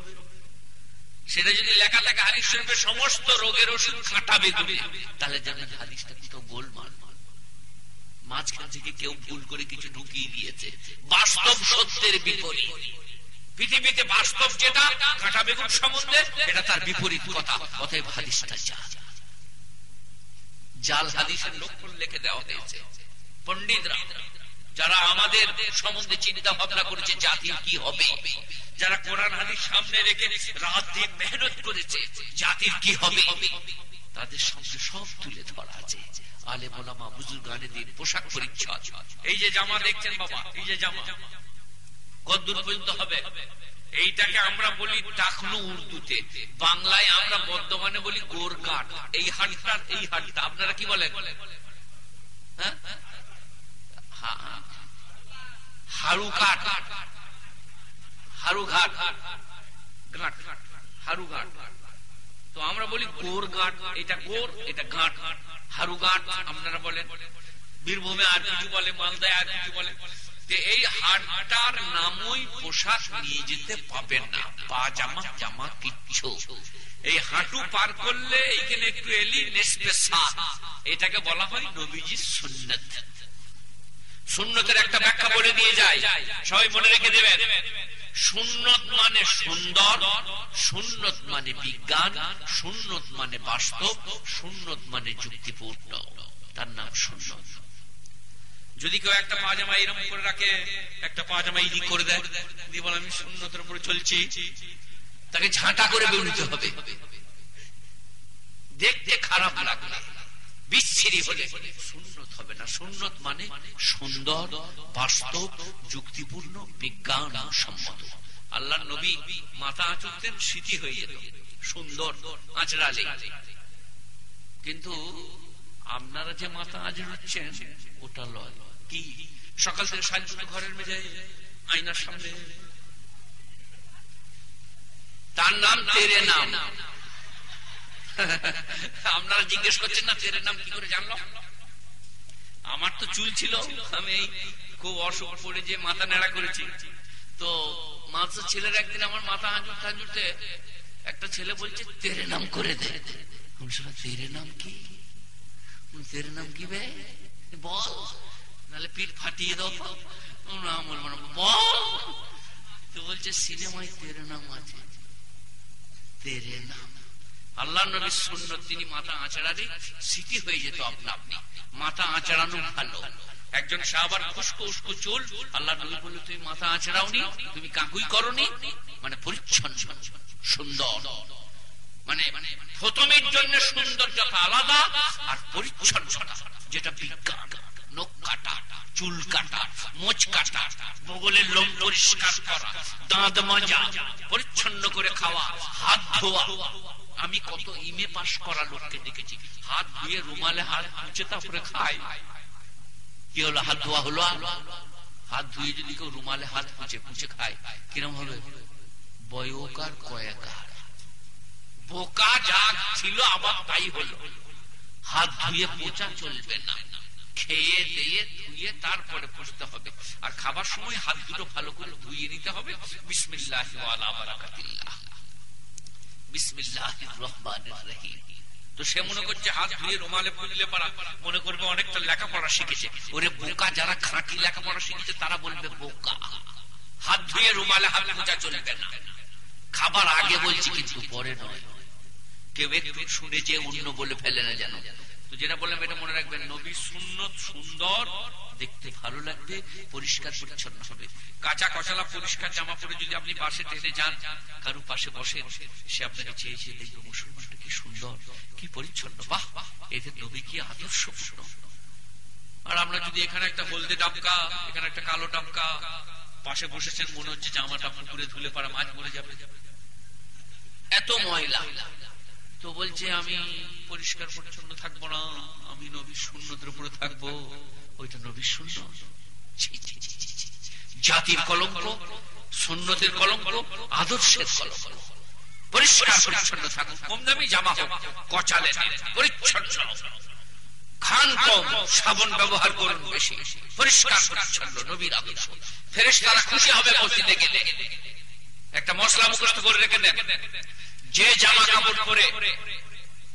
সেটা যদি লেখা লেখা হারিস সমস্ত রোগের ওষুধ কাঁটা বেগুনে তাহলে জানেন হারিসটা হাদিসটা কিন্তু গোলমাল। মাঝখান থেকে কেউ ভুল করে কিছু ঢুকিয়ে দিয়েছে। বাস্তব সত্যের বিপরীত। পৃথিবীতে বাস্তব যেটা, কাঁটা বেগুন সম্বন্ধে, এটা তার বিপরীত কথা। অতএব হাদিসটা যা জাল হাদিসের লক্ষণ লিখে দেওয়া হয়েছে। পন্ডিতরা যারা আমাদের সম্বন্ধে চিন্তা ভাবনা করেছে, জাতির কি হবে? যারা কোরআন হাদিস সামনে রেখে রাত দিন মেহনত করেছে, জাতির কি হবে? তাদের সামনে সব তুলে ধরা আছে। আলে মোলামা বুজুর গানে দিন পোশাক পরিচ্ছদ। এই যে জামা দেখছেন বাবা, এই যে জামা। কদ্দূর পর্যন্ত হবে? এইটাকে আমরা বলি টাকনু উর্দুতে। বাংলায় আমরা বর্ধমানে বলি গোরঘাট। এই হাটটার এই হাটটা। আপনারা কি বলেন? হারুঘাট। হারুঘাট। ঘাট হারুঘাট। তো আমরা বলি গোর ঘাট, এটা গোর, এটা ঘাট। হারুঘাট আপনারা বলেন। বীরভূমে আর কিছু বলে, মালদায় আর কিছু বলে। এই হাটটার নামই পোশাক নিয়ে যেতে পাবেন না। পা জামা জামা কিচ্ছু। এই হাঁটু পার করলে এইখানে একটু এলি এটাকে বলা হয় নবীজির সুন্নত। সুন্নতের একটা ব্যাখ্যা বলে দিয়ে যায়। সবাই মনে রেখে দেবেন। সুন্নত মানে সুন্দর, সুন্নত মানে বিজ্ঞান, সুন্নত মানে বাস্তব, সুন্নত মানে যুক্তিপূর্ণ। তার নাম সুন্নত। যদি কেউ একটা পাজামা এরকম করে রাখে, একটা পাজামা ইদি করে দেয়, দিয়ে বলে, আমি সুন্নতের উপরে চলছি। তাকে ঝাঁটা করে বেরোতে হবে। দেখতে খারাপ লাগবে। বিচ্ছিরি হলে সুন্নত হবে না। সুন্নত মানে সুন্দর, বাস্তব, যুক্তিপূর্ণ, বিজ্ঞান সম্মত। আল্লাহ নবী মাথা আঁচড়তেন, স্মৃতি হয়ে সুন্দর আঁচড়ালে কিন্তু আপনারা যে মাথা আঁচড়াচ্ছেন, ওটা লয়। কি? সকাল থেকে সাজ ঘরের মেঝে আয়নার সামনে। তার নাম তেরে নাম। আপনারা জিজ্ঞেস করছেন না তেরে নাম কি করে জানলো? আমার তো চুল ছিল, আমি খুব অসুখ পড়ে যে মাথা নেড়া করেছি। তো মাত্র ছেলের একদিন আমার মাথা হাঁজুর হাঁজুরতে একটা ছেলে বলছে তেরে নাম করে দে। তেরে নাম কি? তেরে নাম কি বে? বল, নাহলে পিঠ ফাটিয়ে দাও না বলব না বল। তো বলছে, সিনেমায় তেরে নাম আছে। তেরে নাম। আল্লাহ নবীর শূন্য তিনি মাথা আঁচড়ালে স্মৃতি হয়ে যেত আপনা আপনি। মাথা আঁচড়ানো ভালো। একজন সাহাবার খুশকো উস্কো চুল, আল্লাহ নবী বলল, তুমি মাথা আঁচড়াওনি, তুমি কাকুই করনি? মানে পরিচ্ছন্ন, সুন্দর। মানে প্রথমের জন্য সৌন্দর্যতা আলাদা আর পরিচ্ছন্নতা, যেটা বিজ্ঞান। নখ কাটা, চুল কাটা, মোচ কাটা, বগলের লোম পরিষ্কার করা, দাঁত মাজা, পরিচ্ছন্ন করে খাওয়া, হাত ধোয়া। আমি কত ইমে পাশ করা লোককে দেখেছি। হাত ধুয়ে রুমালে হাত মুছে তারপরে খায় কি হলো? হাত ধোয়া হলো? হাত ধুয়ে যদি কেউ রুমালে হাত মুছে মুছে খায়, কিরম হবে? বয়কার কয়েকার। বোকা যা ছিল আবার তাই হলো। হাত ধুয়ে পোচা চলবে না। খেয়ে দিয়ে ধুয়ে তারপরে বসতে হবে। আর খাবার সময় হাত দুটো ভালো করে ধুয়ে নিতে হবে। বিসমিল্লাহ বারাকাতিল্লাহ। তো সে মনে করছে হাত পারা। মনে করবে অনেকটা লেখাপড়া শিখেছে। ওরে বোকা, যারা খাঁটি লেখাপড়া শিখেছে, তারা বলবে বোকা। হাত ধুয়ে রুমালে হাত মোজা চলবে না। খাবার আগে বলছি, কিন্তু পরে নয়। কেউ একটু শুনে যে অন্য বলে ফেলে না যেন। তো যেটা বললাম, এটা মনে রাখবেন, নবী সুন্নত সুন্দর, দেখতে ভালো লাগবে, পরিষ্কার পরিচ্ছন্ন হবে। কাঁচা কচলা পরিষ্কার জামা পরে যদি আপনি পাশে টেনে যান, কারও পাশে বসেন, সে আপনাকে চেয়েছে, দেখবে মুসলমানটা কি সুন্দর, কি পরিচ্ছন্ন, বাহ! এদের নবী কি আদর্শ আর আমরা যদি এখানে একটা হলদে ডাবকা, এখানে একটা কালো ডাবকা, পাশে বসেছেন, মনে হচ্ছে জামাটা পুকুরে ধুলে পারা মাছ মরে যাবে। এত ময়লা। তো বলছে, আমি পরিষ্কার, পরিচ্ছন্ন থাকব না। আমি নবীর শূন্যদের উপরে থাকব। ওইটা নবীর শূন্য জাতির কলঙ্ক শূন্যদের কলঙ্ক, আদর্শের কলঙ্ক। পরিষ্কার, পরিচ্ছন্ন কম দামি জামা হোক, কচালে পরিচ্ছন্ন খান কম, সাবন ব্যবহার করুন বেশি। পরিষ্কার, পরিচ্ছন্ন, নবীর আদর্শ। ফেরেস তারা খুশি হবে মসজিদে গেলে। একটা মশলা মুখস্থ করে রেখে দেন। যে জামা কাপড় পরে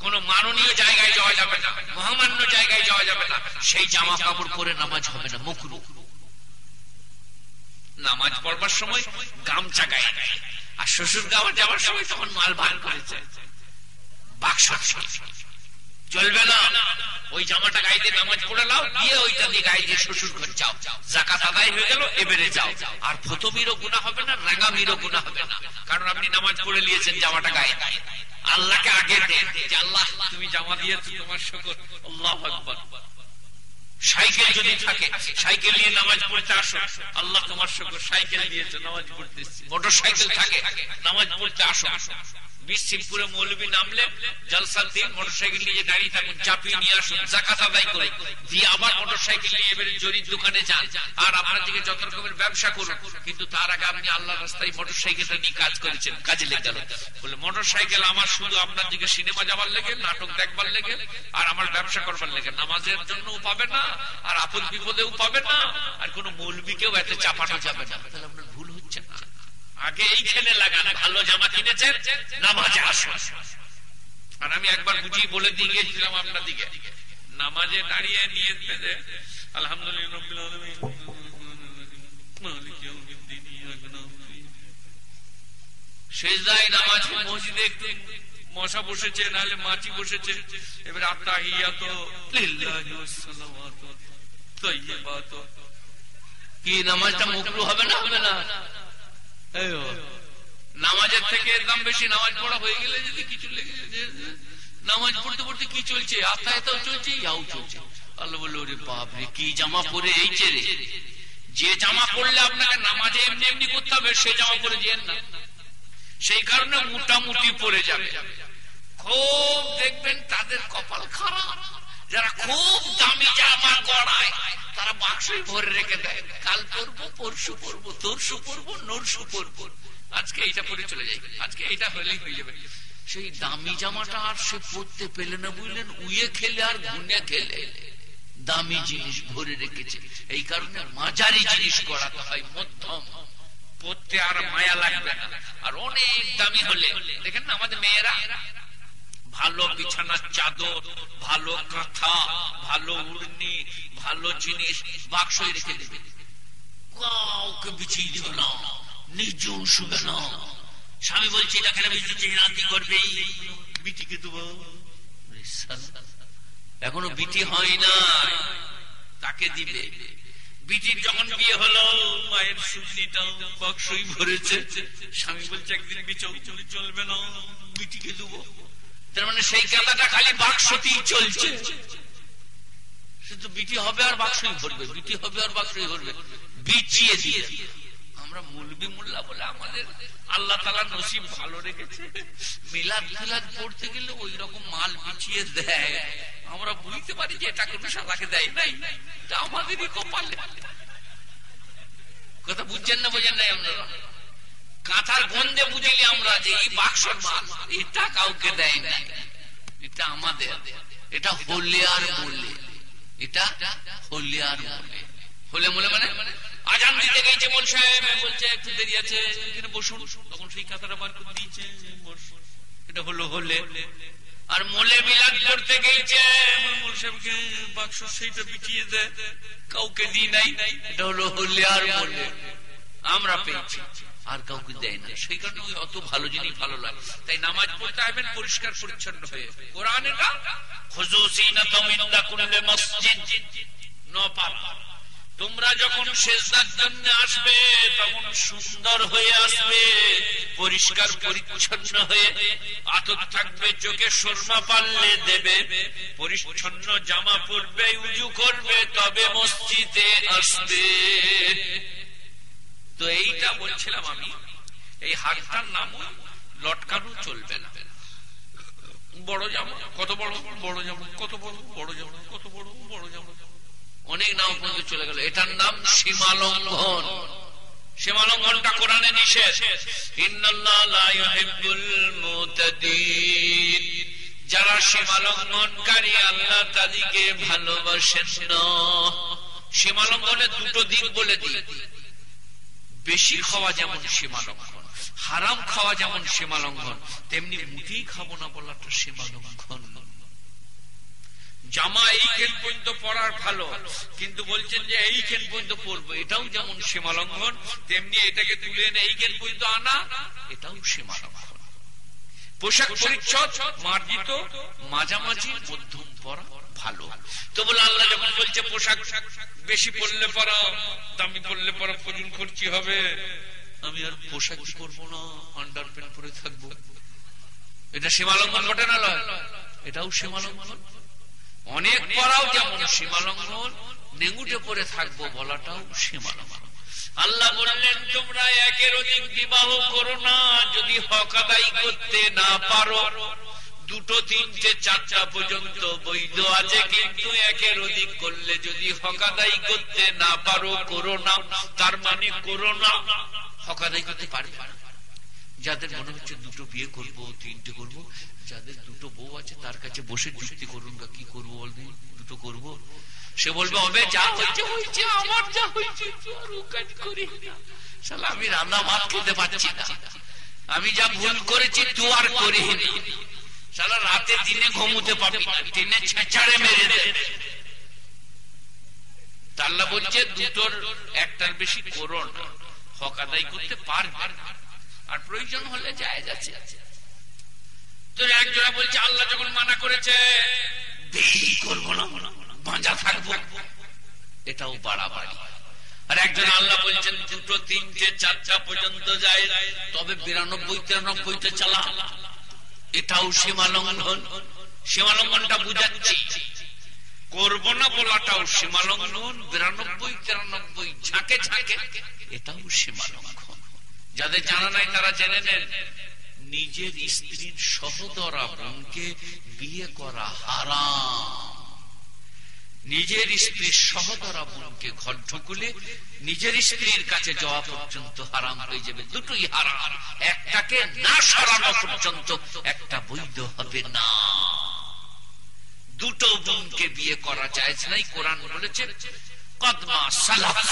কোন মাননীয় জায়গায় যাওয়া যাবে না, মহামান্য জায়গায় যাওয়া যাবে না, সেই জামা কাপড় পরে নামাজ হবে না মুখরু নামাজ পড়বার সময় গামছা গায়ে আর শ্বশুর গাওয়া যাওয়ার সময় তখন মাল ভাগ করেছে। বাক্স চলবে না। ওই জামাটা গায়ে দিয়ে নামাজ পড়ে নাও দিয়ে ওইটা দিয়ে গায়ে দিয়ে শ্বশুর ঘর যাও। জাকাত আদায় হয়ে গেল, এবারে যাও। আর প্রথমেরও গুণা হবে না রাঙামিরও গুণা হবে না। কারণ আপনি নামাজ পড়ে নিয়েছেন জামাটা গায়ে। আল্লাহকে আগে দেন যে আল্লাহ, তুমি জামা দিয়েছ, তোমার শকর আল্লাহ আকবর। সাইকেল যদি থাকে, সাইকেল নিয়ে নামাজ পড়তে আসো। আল্লাহ তোমার শকর সাইকেল দিয়েছ নামাজ পড়তে মোটর সাইকেল থাকে, নামাজ পড়তে আসো। বিশিমপুরে মৌলবী নামলে মোটরসাইকেল নিয়ে থাকুন, চাপিয়ে নিয়ে আসুন, জাকাত আদায় করে। দিয়ে আবার মোটরসাইকেল নিয়ে এবারে জরির দোকানে যান। আর আপনার দিকে যত রকমের ব্যবসা করুন, কিন্তু তার আগে আপনি আল্লাহ রাস্তায় মোটরসাইকেলটা নিয়ে কাজ করেছেন, কাজে লেগে গেল। বলে মোটর সাইকেল আমার শুধু আপনার দিকে সিনেমা যাবার লেগে, নাটক দেখবার লেগে, আর আমার ব্যবসা করবার লেগে। নামাজের জন্য পাবে না, আর আপদ বিপদেও পাবে না, আর কোন মৌলবীকেও এতে চাপানো যাবে না। তাহলে আপনার ভুল হচ্ছে না। আগে এইখানে লাগান, ভালো জামা কিনেছেন? নামাজে আসুন। আর আমি একবার বুঝিয়ে বলে দিয়ে গিয়েছিলাম আপনার দিকে। নামাজে দাঁড়িয়ে নিয়ে মসজিদে একটু মশা বসেছে, নাহলে মাছি বসেছে। এবার আত্মা হিয়া তো কি নামাজটা মুকরু হবে না হবে না? নামাজের থেকে দাম বেশি, নামাজ পড়া হয়ে গেলে যদি কিছু লেগে নামাজ পড়তে পড়তে কি চলছে? আত্মায়তাও চলছে, ইয়াও চলছে। আল্লাহ বলল রে বাপ রে, কি জামা পরে এইছে রে? যে জামা পড়লে আপনাকে নামাজে এমনি এমনি করতে হবে, সে জামা পরে যেন না। সেই কারণে মোটামুটি পরে যাবে। খুব দেখবেন তাদের কপাল খারাপ। যারা খুব দামি জামা গড়ায়, তারা বাক্সই ভরে রেখে দেয়। কাল পরবো, পরশু পরবো, তরশু পরবো, নরশু পরবো। আজকে এইটা পরে চলে যাই। আজকে এইটা হলেই হয়ে যাবে। সেই দামি জামাটা আর সে পরতে পেলে না বুঝলেন? উয়ে খেলে আর গুনে খেলে। দামি জিনিস ভরে রেখেছে। এই কারণে মাঝারি জিনিস করাতে হয়, মধ্যম। পড়তে আর মায়া লাগবে আর অনেক দামি হলে, দেখেন না আমাদের মেয়েরা ভালো বিছানার চাদর, ভালো কাঁথা, ভালো উড়নি, ভালো জিনিস বাক্সই রেখে দেবে। কাউকে বিছিয়ে দিও না নিজেও শুবে না স্বামী বলছে, এটা কেন বিছিয়েছে রাতি করবে বিটিকে দেবো। এখনও বিটি হয় না তাকে দিবে। বিটির যখন বিয়ে হলো, মায়ের সুজনিটাও বাক্সই ভরেছে। স্বামী বলছে, একদিন বিচৌ চলবে না, বিটিকে দেবো। তার মানে সেই কাদাটা খালি বাক্সতেই চলছে। বিটি হবে আর বাক্সই ভরবে, বিটি হবে আর বাক্সই ভরবে। বিচিয়ে দিয়ে। আমরা মুলবি মোল্লা বলে আমাদের আল্লাহ তালা নসিব ভালো রেখেছে। মিলাদ ফিলাদ পড়তে গেলে ওই রকম মাল বিছিয়ে দেয়। আমরা বুঝতে পারি যে এটা কোনো সাদাকে দেয় নাই। আমাদেরই কপালে। কথা বুঝছেন না বোঝেন নাই আমরা কাঁথার গন্ধে বুঝিলি আমরা যে এই বাক্সর মাল, এটা কাউকে দেয় না। এটা আমাদের। এটা বললে এটা হলে আর বলে। হলে মনে? মানে এটা হলো হলে। আর সাহেবকে বাক্স সেইটা কাউকে নাই। এটা হলো হলে আর বললে আমরা পেয়েছি। আর কাউকে দেয় না। সেই কারণে ওই অত ভালো জিনিস ভালো লাগে। তাই নামাজ পড়তে হবেন পরিষ্কার পরিচ্ছন্ন হয়ে। কোরআন এটা তোমরা যখন শেষদার জন্য আসবে, তখন সুন্দর হয়ে আসবে, পরিষ্কার পরিচ্ছন্ন হয়ে। আতর থাকবে, চোখে সরমা পারলে দেবে। পরিচ্ছন্ন জামা পরবে, উজু করবে, তবে মসজিদে আসবে। তো এইটা বলছিলাম আমি, এই হাটটার নাম লটকানো চলবে না। বড় জামা, কত বড় বড় জামা, কত বড় বড় জামা, কত বড় বড় জামা। অনেক নাম পর্যন্ত চলে গেল। এটার নাম সীমালঙ্ঘন। সীমালঙ্ঘনটা কোরআনে নিষেধ। যারা সীমালঙ্ঘনকারী, আল্লাহ তাদেরকে ভালোবাসেন সীমালঙ্ঘনের দুটো দিক বলে দিই। বেশি খাওয়া যেমন সীমা লঙ্ঘন, হারাম খাওয়া যেমন সীমা লঙ্ঘন, তেমনি মুঠেই খাব না বলাটা সীমা লঙ্ঘন। জামা এইখান পর্যন্ত পড়ার ভালো, কিন্তু বলছেন যে এইখান পর্যন্ত পড়ব, এটাও যেমন সীমা লঙ্ঘন, তেমনি এটাকে তুলে এনে এই এইখান পর্যন্ত আনা, এটাও সীমা লঙ্ঘন। পোশাক পরিচ্ছদ, মার্জিত, মাঝামাঝি, মধ্যম পরা। ভালো। তো বলে আল্লাহ যখন বলছে, পোশাক বেশি পড়লে পরা দামি পড়লে পরা ফজুল খরচি হবে। আমি আর পোশাক পরবো না, আন্ডার প্যান্ট পরে থাকব। এটা সীমালঙ্ঘন ঘটে না এটাও সীমালঙ্ঘন। অনেক পরাও যেমন সীমালঙ্ঘন, নেঙ্গুটে পরে থাকব বলাটাও সীমালঙ্ঘন। আল্লাহ বললেন, তোমরা একের অধিক বিবাহ করো না, যদি হক আদায় করতে না পারো দুটো, তিনটে, চারটা পর্যন্ত বৈধ আছে, কিন্তু একের অধিক করলে যদি হকাদাই করতে না পারো, করো না। তার মানে করো না। হকাদাই করতে পারবে যাদের মনে হচ্ছে দুটো বিয়ে করব, তিনটে করব, যাদের দুটো বউ আছে, তার কাছে বসে যুক্তি করুন কি করব বলবেন দুটো করব। সে বলবে হবে যা হয়েছে হয়েছে, আমার যা হয়েছে আমি রান্না ভাত খেতে পারছি না। আমি যা ভুল করেছি তু আর করি সারা রাতে দিনে ঘুমোতে পারবি না, দিনে ছেঁচাড়ে মেরে দে। তাল্লা বলছে, দুটোর একটার বেশি করো না হক আদায় করতে পারবে আর প্রয়োজন হলে যায় যাচ্ছে বলছে, আল্লাহ যখন মানা করেছে করব না থাকব। এটাও বাড়াবাড়ি। আর একজন আল্লাহ বলছেন, দুটো, তিনটে, চারটা পর্যন্ত যায়, তবে বিরানব্বই তিরানব্বইতে চালা। এটাও সীমালঙ্ঘন। সীমালঙ্ঘনটা বুঝাচ্ছি। করব না বলাটাও সীমালঙ্ঘন, বিরানব্বই, তিরানব্বই, ঝাঁকে ঝাঁকে, এটাও সীমালঙ্ঘন। যাদের জানা নাই তারা জেনে নেন। নিজের স্ত্রীর সহদরা বোনকে বিয়ে করা হারাম। নিজের স্ত্রীর সহদরা বোনকে ঘর ঢুকুলে নিজের স্ত্রীর কাছে যাওয়া পর্যন্ত হারাম হয়ে যাবে। দুটোই হারাম। একটাকে না সরানো পর্যন্ত একটা বৈধ হবে না। দুটো বোনকে বিয়ে করা যায় নাই। কোরআন বলেছে, কদমা সালাফ,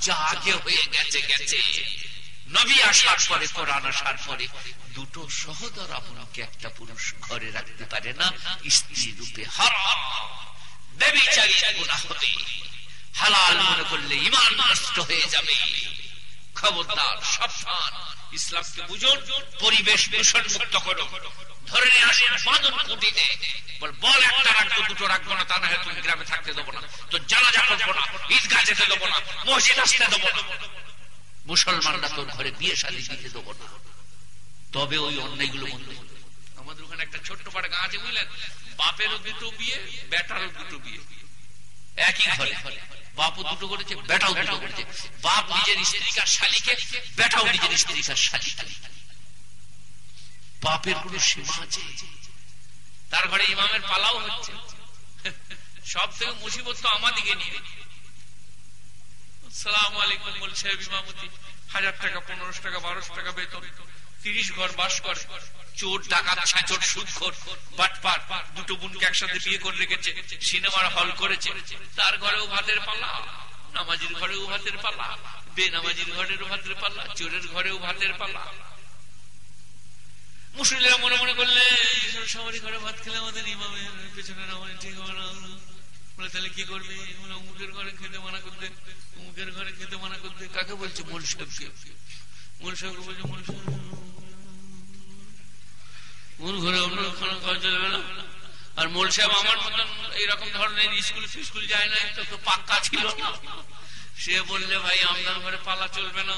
যা আগে হয়ে গেছে গেছে। নবী আসার পরে, কোরআন আসার পরে দুটো সহদর আপনাকে একটা পুরুষ ঘরে রাখতে পারে না, স্ত্রী রূপে হারাম। পরিবেশ দূষণ মুক্ত করো ধরে নিয়ে বল একটা রাখব, দুটো রাখব না, তা না তুমি গ্রামে থাকতে দেবো না। করব না যেতে দেবো না, মসজিদ আসতে দেবো না। মুসলমানরা তোর ঘরে বিয়ে শাদি দিতে দেবো না। তবে ওই অন্যায়গুলো বন্ধ আমাদের ওখানে একটা ছোট্ট পাড়া গাঁ আছে, বুঝলেন? বাপেরও দুটো বিয়ে বেটারও দুটো বিয়ে। একই ঘরে। বাপও দুটো করেছে, বেটাও দুটো করেছে। বাপ নিজের স্ত্রীকার শালিকে, বেটাও নিজের স্ত্রীকার শালিকে বাপের কোন সীমা আছে? তার ঘরে ইমামের পালাও হচ্ছে। সব থেকে মুসিবত তো আমাদিকে নিয়ে। সালাম আলাইকুম বলছে ইমামতি। হাজার টাকা পনেরোশো টাকা বারোশো টাকা বেতন। তিরিশ ঘর বাস করে। চোর, ডাকাত, ছাচর সুদখোর বাটপার, দুটো বোনকে একসাথে বিয়ে করে রেখেছে, সিনেমার হল করেছে, তার ঘরেও ভাতের পাল্লা নামাজির ঘরেও ভাতের পাল্লা বেনামাজির ঘরেও ভাতের পাল্লা চোরের ঘরেও ভাতের পাল্লা মুসলিরা মনে মনে করলে সবারই ঘরে ভাত খেলে আমাদের ইমামের পেছনে নামাজ ঠিক হবে না। বলে, তাহলে কি করবে? অমুকের ঘরে খেতে মানা করতে, অমুকের ঘরে খেতে মানা করতে। কাকে বলছে? মূল সাহেবকে মূল সাহেবকে বলছে মূল সাহেব মূল ঘরে খানা খাওয়া চলবে না। আর মোল সাহেব আমার মতন এইরকম ধরনের স্কুল স্কুল যায় না তো তো পাক্কা ছিল সে বললে, ভাই, আমদার ঘরে পালা চলবে না।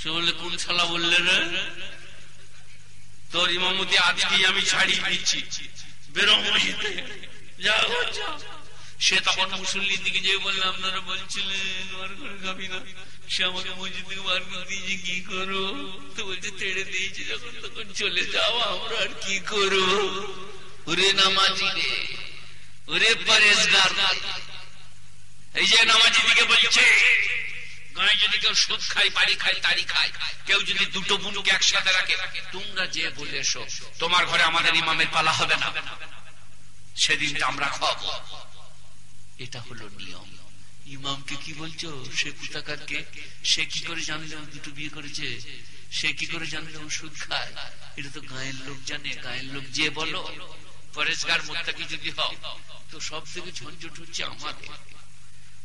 সে বললে, কোন ছালা বললে রে? তোর ইমামতি আজকেই আমি ছাড়িয়ে দিচ্ছি। বেরো মসজিদে। যাও সে তখন মুসল্লির দিকে যে বললে, আপনারা বলছিলেন আর করে খাবি না। সে আমাকে মসজিদ থেকে বার করে দিয়েছে কি করো তো বলছে, তেড়ে দিয়েছে যখন, তখন চলে যাও, আমরা আর কি করো ওরে নামাজি রে, ওরে পরেশগার। এই যে নামাজি দিকে বলছে, গায়ে যদি কেউ সুদ খায়, বাড়ি খায় খায়, কেউ যদি দুটো বোনকে একসাথে রাখে, তোমরা যে বলে তোমার ঘরে আমাদের ইমামের পালা হবে না। সেদিনটা আমরা খাব। এটা হলো নিয়ম। ইমামকে কি বলছো? সে কুতাকারকে সে কি করে জানলে ও দুটো বিয়ে করেছে? সে কি করে জানলে ও সুদ খায়? এটা তো গায়ের লোক জানে। গায়ের লোক যে বলো, পরেশগার, মোত্তাকি যদি হও, তো সব থেকে ঝঞ্ঝট হচ্ছে আমাদের।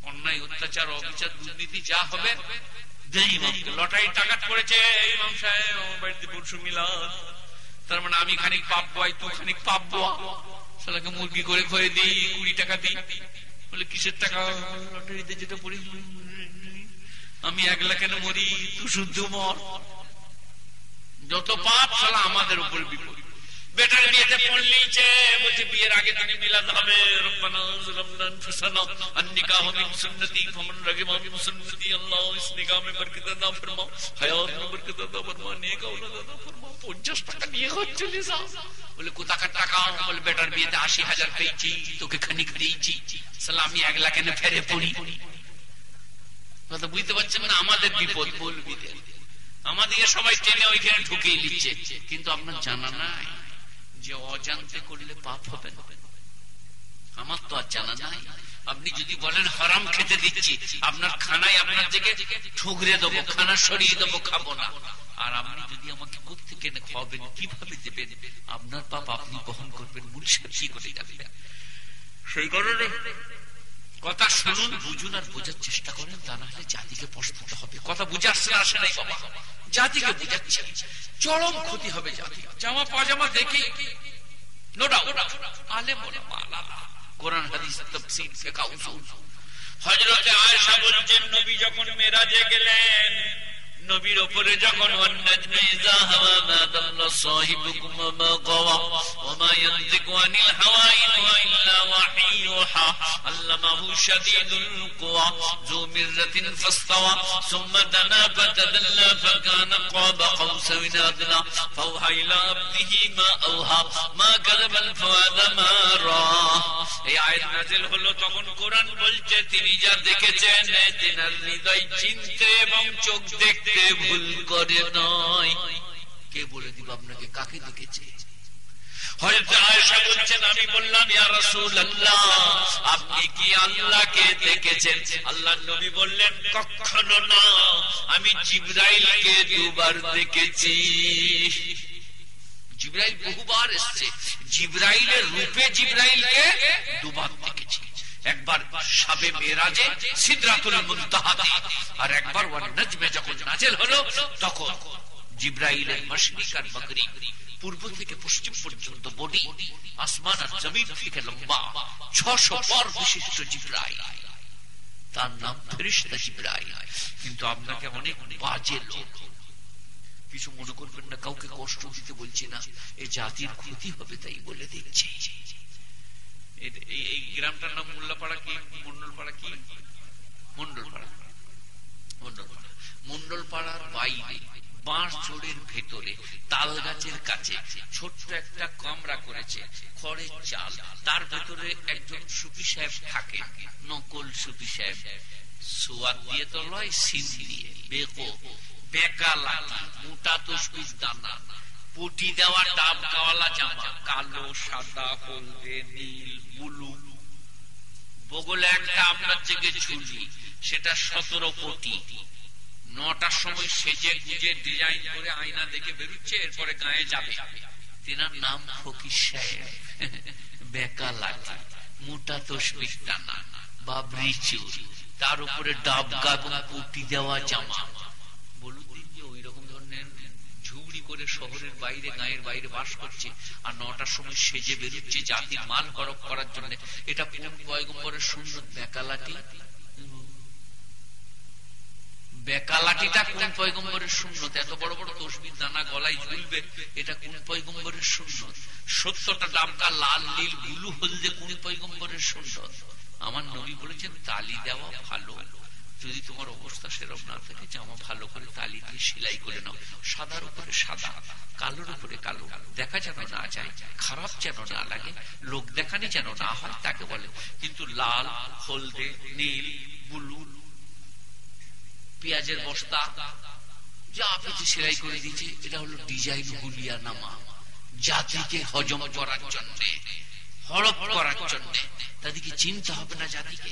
অন্যায়, অত্যাচার, অবিচার, দুর্নীতি যা হবে লটারি টাকা পড়েছে ইমাম সাহেব, আমার বাড়িতে পরশু মিলাদ। তার মানে আমি খানিক পাবো তুই খানিক পাবো সালাকে মুরগি করে খয়ে দিই, কুড়ি টাকা দিই। বলে, কিসের টাকা? লটারিতে যেটা পড়ি আমি একলা কেন মরি? তুই শুদ্ধ মর। যত পাপ সালা আমাদের উপর বিপদ বেটার বিয়েতে পড়লিছে বলছে, বিয়ের আগে তিনি মিলাদ হবে। রব্বানা আনফুসানা আন নিকাহু সুন্নতি, ফামান রাগিবা মিন সুন্নতি, আল্লাহ ইস নিকাহ মে বরকত ফরমাও। হায়াত মে বরকত ফরমাও, নেক, আওলাদ দাও ফরমাও। 50 টাকা নিয়ে চলে যাও। বলে কোথাকার টাকা? বলে, বেটার বিয়েতে 80000 পেয়েছি, তোকে খানিক দিয়েছি। সালামি এক লাখ এনে ফেরে পড়ি। বুঝতে পারছেন না? আমাদের বিপদ বলবিদের আমাদেরকে সবাই টেনে ওইখানে ঢুকিয়ে দিচ্ছে। কিন্তু আপনার জানা নাই যে অজান্তে করলে পাপ হবে আমার তো আর জানা নাই। আপনি যদি বলেন হারাম খেতে দিচ্ছি, আপনার খানায় আপনার থেকে ঠুকরে দেবো, খানা সরিয়ে দেবো, খাব না। আর আপনি যদি আমাকে কোথেকে খাওয়াবেন, কীভাবে দেবেন? আপনার পাপ আপনি বহন করবেন মুলসার কি করে যাবে? সেই কারণে কথা শুনুন, বুঝুন আর বোঝার চেষ্টা করেন, তা না হলে জাতিকে পস্তাতে হবে। কথা বুঝে আসছে, আসে নাই বাবা জাতিকে বুঝাচ্ছে। চরম ক্ষতি হবে জাতি। জামা পাজামা দেখে নো ডাউট আলে বলে মালা কোরআন হাদিস তাফসীর ফিকহ উসুল হযরত আয়েশা বলছেন নবী যখন মেরাজে গেলেন নবীর ওপরে যখন অন্যাজ ইজা হাওয়া মা দাল্লা সাহিবুকুম মা গাওয়া ওয়া মা ইয়ানতিকু আনিল হাওয়া ইন ইল্লা ওয়াহী ইউহা আল্লামাহু শাদীদুল কুওয়া যু মিররাতিন ফাসতাওয়া সুম্মা দানা ফাতাদাল্লা ফাকানা ক্বাবা কাউসাইন আদনা ফাওহা ইলা আবদিহি মা আওহা মা কাযাবাল ফাওয়াদা মা রা এই আয়াত নাযিল হলো তখন কোরআন বলছে তিনি যা দেখেছেন তেনার হৃদয় চিনতে এবং চোখ দেখতে ভুল করে নয়। কে বলে দিব আপনাকে? কাকে দেখেছে? আমি বললাম আপনি কি আল্লাহকে দেখেছেন? আল্লাহ নবী বললেন, কখনো না। আমি দুবার দেখেছি। জিব্রাইল বহুবার এসছে। জিব্রাইলের রূপে দুবার দেখেছি। একবার সাবে আর একবার যখন নাজেল হলো, তখন জিব্রাইলের পূর্ব থেকে পশ্চিম পর্যন্ত বডি আসমান আর জমিন থেকে লম্বা পর বিশিষ্ট জিব্রাইল। তার নাম জিব্রাইল। কিন্তু আপনাকে অনেক বাজে লোক। কিছু মনে করবেন না, কাউকে কষ্ট দিতে বলছি না। এই জাতির ক্ষতি হবে তাই বলে দিচ্ছে। এই গ্রামটার নাম মোল্লাপাড়া কি? মন্ডলপাড়া কি? মন্ডলপাড়া। মন্ডলপাড়া। মন্ডলপাড়ার বাইরে বাঁশ জোড়ের ভেতরে তাল গাছের কাছে ছোট্ট একটা কামরা করেছে খড়ের চাল। তার ভেতরে একজন সুপি সাহেব থাকে, নকল সুপি সাহেব। সোয়াদ দিয়ে তো লয় সিন দিয়ে। বেকো বেকা লাগা মোটা তসবির দানা। পুটি দেওয়া ডাব কাওয়ালা জামা, কালো, সাদা, হলদে, নীল, বুলু। বগলে একটা আপনার থেকে ঝুলি, সেটা সতেরো কোটি। নটার সময় সেজে গুজে ডিজাইন করে আয়না দেখে বেরোচ্ছে, এরপরে গায়ে যাবে। তিনার নাম ফকির সাহেব। বেকা লাগে মোটা তো তসবির টানা বাবরি চুর তার উপরে ডাব গাবো পুটি দেওয়া জামা। বলুন যে ওই রকম ধরনের করে শহরের বাইরে গায়ের বাইরে বাস করছে। আর নটার সময় সেজে বেরোচ্ছে জাতির মাল হরপ করার জন্য। এটা পয়গম্বরের সুন্দর বেকালাটি? বেকালাটিটা কোন পয়গম্বরের এত বড় বড় তসবির দানা গলায় ঝুলবে, এটা কোন পয়গম্বরের শূন্যত সত্যটা ডাবকা লাল, নীল গুলু হলদে কোন পয়গম্বরের শূন্যত আমার নবী বলেছেন, তালি দেওয়া ভালো। যদি তোমার অবস্থা সেরকম না থাকে জামা ভালো করে তালি দিয়ে সেলাই করে নাও, সাদার উপরে সাদা, কালোর উপরে কালো, দেখা যেন না যায়, খারাপ যেন না লাগে, লোক দেখানি যেন না হয়, তাকে বলে। কিন্তু লাল, হলদে, নীল, বুলু, পেঁয়াজের বস্তা, যা পেয়েছে সেলাই করে দিয়েছে, এটা হলো ডিজাইন গুলিয়া নামা, জাতিকে হজম করার জন্য হড়প করার জন্য। তাদেরকে চিন্তা হবে না জাতিকে?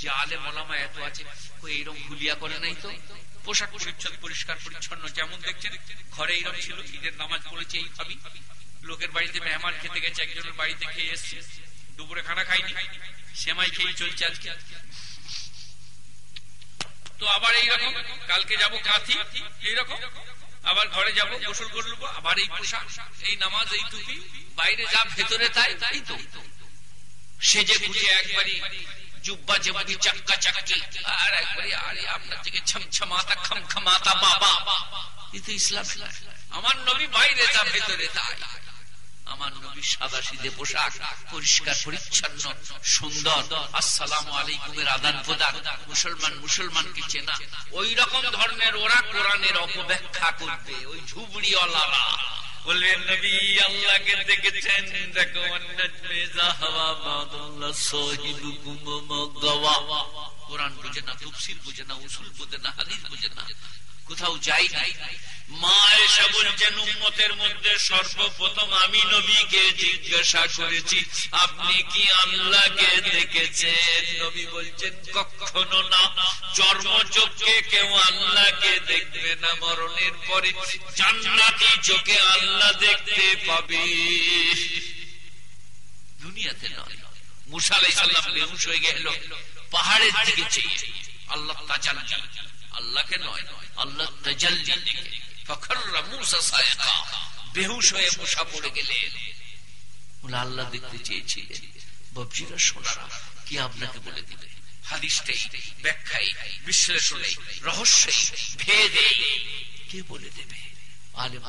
যে আলে মলামা এত আছে এইরকম হুলিয়া করে নাই তো? পোশাক পরিচ্ছন্ন পরিষ্কার পরিচ্ছন্ন যেমন দেখছেন, ঘরে এইরকম ছিল, ঈদের নামাজ পড়েছে লোকের বাড়িতে মেহমান খেতে গেছে, একজনের বাড়িতে খেয়ে এসছে। দুপুরে খানা খাইনি, সেমাই খেয়ে চলছে আজকে। তো আবার এইরকম, কালকে যাব কাথি, এইরকম। আবার ঘরে যাব, গোসল করলব আবার এই পোশাক, এই নামাজ, এই টুপি। বাইরে যা ভেতরে তাই তাই তো। সেজে বুঝে একবারই জুব্বা জেবাদি চাক্কা চাক্কি আর একবারে আরে আপনার থেকে ছমছমাতা খমখমাতা বাবা এ তো ইসলাম আমার নবী বাইরে তা ভেতরে তাই আমার নবী সাদা সিদে পোশাক পরিষ্কার, পরিচ্ছন্ন, সুন্দর। আসসালাম আলাইকুমের আদান প্রদান। মুসলমান মুসলমানকে চেনা। ওই রকম ধরনের ওরা কোরআনের অপব্যাখ্যা করবে। ওই ঝুবড়িওয়ালারা বলবেন নবী, আল্লাহকে দেখেছেন। দেখো কোরআন বুঝে না, তফসির বুঝে না, উসুল বুঝে না, হাদিস বুঝে না। কোথাও যাই নাই মা এসে কখনো না। চর্মচোখে কেউ আল্লাহকে দেখবে না, মরণের পরে জান্নাতি চোখে আল্লাহ দেখতে পাবে। দুনিয়াতে নয়। মুসা হয়ে গেল, পাহাড়ের দিকে চেয়ে। আল্লাহ তাজাল্লি আল্লাহকে নয়, আল্লাহ বেহুশ হয়ে মুসা পড়ে গেলেন। আল্লাহ দেখতে চেয়েছিলেন। বাবজিরা সোনারা কি আপনাকে বলে ভেদে কে বলে দেবে? ভালো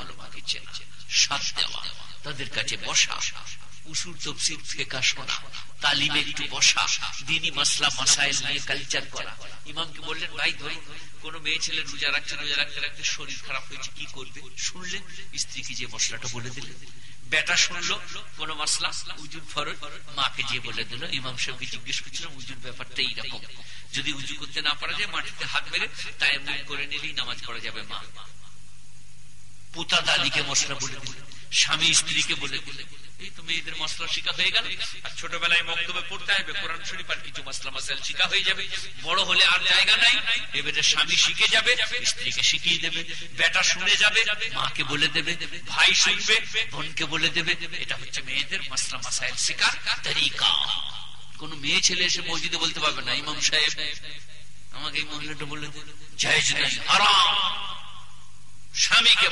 দেওয়া, তাদের কাছে বসা। উসুর তফসির ফেকা শোনা তালিমে একটু বসা দিনী মাসলা, মাসাইল নিয়ে কালচার করা। ইমামকে বললেন, ভাই, ধরুন, কোন মেয়ে ছেলে রোজা রাখছে, রোজা রাখতে রাখতে শরীর খারাপ হয়েছে, কি করবে? শুনলেন, স্ত্রীকে যে মশলাটা বলে দিলেন। বেটা শুনলো, কোন মশলা উজুর ফরজ, মাকে যে বলে দিল। ইমাম সাহেবকে জিজ্ঞেস করছিলাম, উজুর ব্যাপারটা এইরকম, যদি উজু করতে না পারা যায়, মাটিতে হাত মেরে তাই করে নিলেই নামাজ পড়া যাবে মা। পুতা দাদিকে মশলা বলে দিল, স্বামী স্ত্রীকে বলে দিলে। মেয়েদের মশলা দেবে। বলে দেবে, ভাই বোনকে বলে দেবে। এটা হচ্ছে মেয়েদের মশলা শিকার তরিকা। কোন মেয়ে ছেলে এসে মসজিদে বলতে পারবে না, ইমাম সাহেব, আমাকে এই মহিলাটা বলে দেবে জয় জয় আরাম স্বামীকে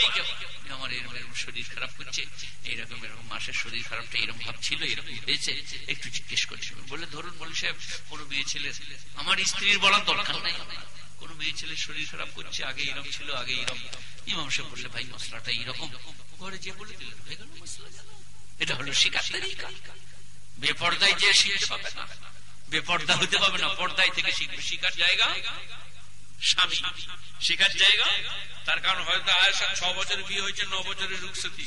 আমার এরকম শরীর খারাপ করছে এইরকম এরকম মাসের শরীর খারাপটা এরকম ভাব ছিল এরকম হয়েছে, একটু জিজ্ঞেস বলে ধরুন বলে সাহেব, কোন ছেলে, আমার স্ত্রীর বলার দরকার নাই। কোন ছেলে শরীর খারাপ করছে, আগে এরকম ছিল, আগে এরকম ইমাম সাহেব বললে, ভাই, মশলাটা ঘরে যে বলে এটা হলো শিকার বেপর্দায় যে না, বেপর্দা হতে পাবে না, পর্দায় থেকে শিখবে শিকার জায়গা। স্বামী। জায়গা? তার কারণ হয়তো ছ বছর বিয়ে হয়েছে, ন বছরের রুকসতি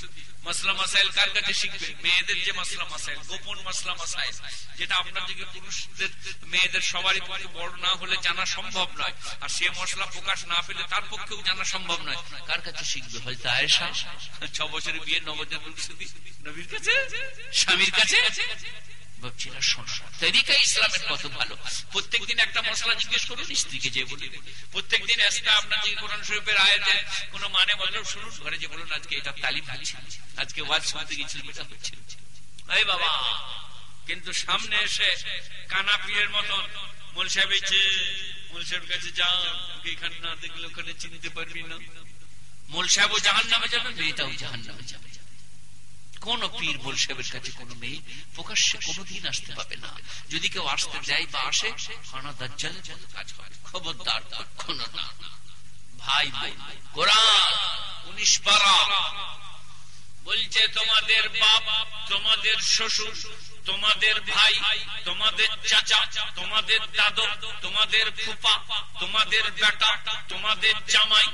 মাসলা মাসাইল কার কাছে শিখবে? মেয়েদের যে মাসলা মাসাইল, গোপন মাসলা মাসাইল, যেটা আপনার দিকে পুরুষদের, মেয়েদের সবারই পক্ষে বড় না হলে জানা সম্ভব নয়। আর সে মশলা প্রকাশ না পেলে তার পক্ষেও জানা সম্ভব নয়। কার কাছে শিখবে? হয়তো আয়েশা। ছ বছরের বিয়ে, ন বছরের রুকসতি নবীর কাছে? স্বামীর কাছে? ইসলামের কত ভালো। প্রত্যেক দিন একটা মশলা জিজ্ঞেস করুন, স্ত্রীকে যে বলি প্রত্যেক দিন আপনার কোরআন শরীফের আয়াতে কোনো মানে বলল শুনুন, ঘরে যে বলুন, আজকে এটা তালিম আজকে ওয়াজ শুনতে গেছিলাম এটা এই বাবা, কিন্তু সামনে এসে কানা পীরের মতন মোল সাহেব মোল সাহেব কাছে যা এখানে না দেখলে ওখানে চিনতে পারবি না। মোল সাহেবও জাহান নামে যাবে, মেয়েটাও জাহান নামে যাবে। কোন পীর বলসেবের কাছে কোন মেয়ে প্রকাশ্যে কোনদিন আসতে পাবে না। যদি কেউ আসতে যায় বা আসে খানা কাজ হবে। খবরদার কখনো না। ভাই কোরআন, উনিশ পারা। বলছে, তোমাদের বাপ, তোমাদের শ্বশুর, তোমাদের ভাই, তোমাদের চাচা, তোমাদের দাদু, তোমাদের ফুপা তোমাদের বেটা তোমাদের জামাই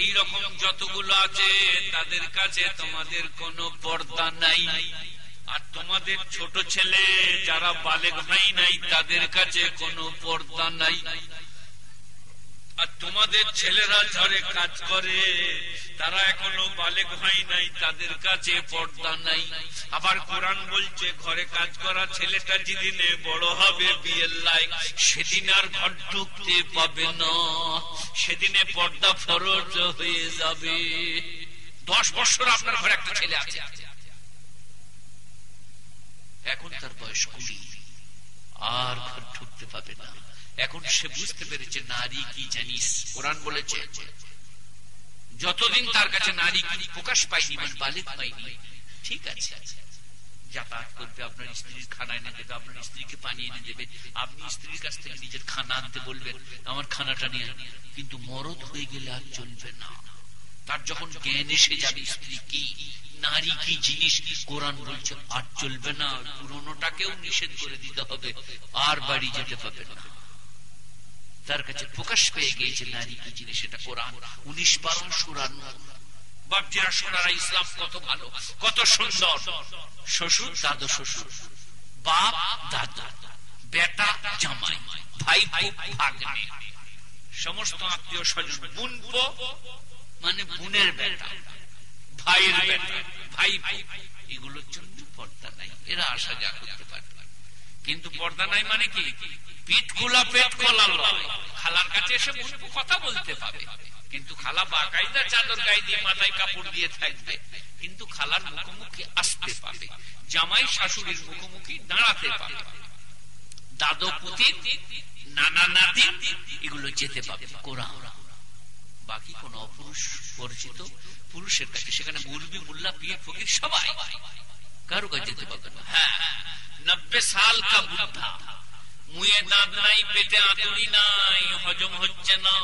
এই রকম যতগুলো আছে, তাদের কাছে তোমাদের কোনো পর্দা নাই। আর তোমাদের ছোট ছেলে যারা বালেক ভাই নাই, তাদের কাছে কোনো পর্দা নাই। আর তোমাদের ছেলেরা ঝরে কাজ করে, তারা এখনও বালেক হয় নাই, তাদের কাছে পর্দা নাই। আবার কোরআন বলছে, ঘরে কাজ করা ছেলেটা যেদিনে বড় হবে, বিয়ের লাইক সেদিন আর ঘর ঢুকতে পাবে না। সেদিনে পর্দা ফরজ হয়ে যাবে। দশ বছর আপনার ঘরে একটা ছেলে আছে। এখন তার বয়স কুড়ি। আর ঘর ঢুকতে পাবে না। এখন সে বুঝতে পেরেছে নারী কি জানিস। কোরআন বলেছে, যতদিন তার কাছে নারী কি প্রকাশ পাইনি মানে বালিক পাইনি ঠিক আছে। যাতায়াত করবে, আপনার স্ত্রীর খানা এনে দেবে, আপনার স্ত্রীকে পানি এনে দেবে, আপনি স্ত্রীর কাছ থেকে নিজের খানা আনতে বলবেন, আমার খানাটা নিয়ে কিন্তু মরদ হয়ে গেলে আর চলবে না। তার যখন জ্ঞান এসে যাবে, স্ত্রী কি, নারী কি জিনিস, কোরআন বলছে, আর চলবে না, পুরনোটাকেও নিষেধ করে দিতে হবে, আর বাড়ি যেতে পাবে না। তার কাছে প্রকাশ পেয়ে গিয়েছে নারী কি জিনিস, এটা কোরআন। উনিশ বারো সুরান। বাপজিরা সোনারা ইসলাম কত ভালো, কত সুন্দর। শ্বশুর দাদু শ্বশুর। বাপ, দাদা, বেটা, জামাই, ভাই ভাগ্নে। সমস্ত আত্মীয় স্বজন বোন মানে বোনের বেটা, ভাইয়ের বেটা ভাই ভাই এগুলোর জন্য পর্দা নাই। এরা আসা যা করতে পারে কিন্তু পর্দা নাই মানে কি? পিঠ খোলা পেট খোলা খালার কাছে এসে কথা বলতে পাবে। কিন্তু খালা বাকাইদা চাদর গায়ে দিয়ে মাথায় কাপড় দিয়ে থাকবে। কিন্তু খালার মুখোমুখি আসতে পাবে। জামাই শাশুড়ির মুখোমুখি দাঁড়াতে পাবে। দাদো পুতিন নানা নাতি এগুলো যেতে পাবে। কোরআন। বাকি কোন অপুরুষ পরিচিত পুরুষের কাছে সেখানে মুরবি মুল্লা পিয়ে ফকির সবাই কারও কাছে যেতে পারবে না। হ্যাঁ নব্বই সাল কা বুদ্ধা। মুয়ে দাঁত নাই, পেটে আতুরি নাই, হজম হচ্ছে না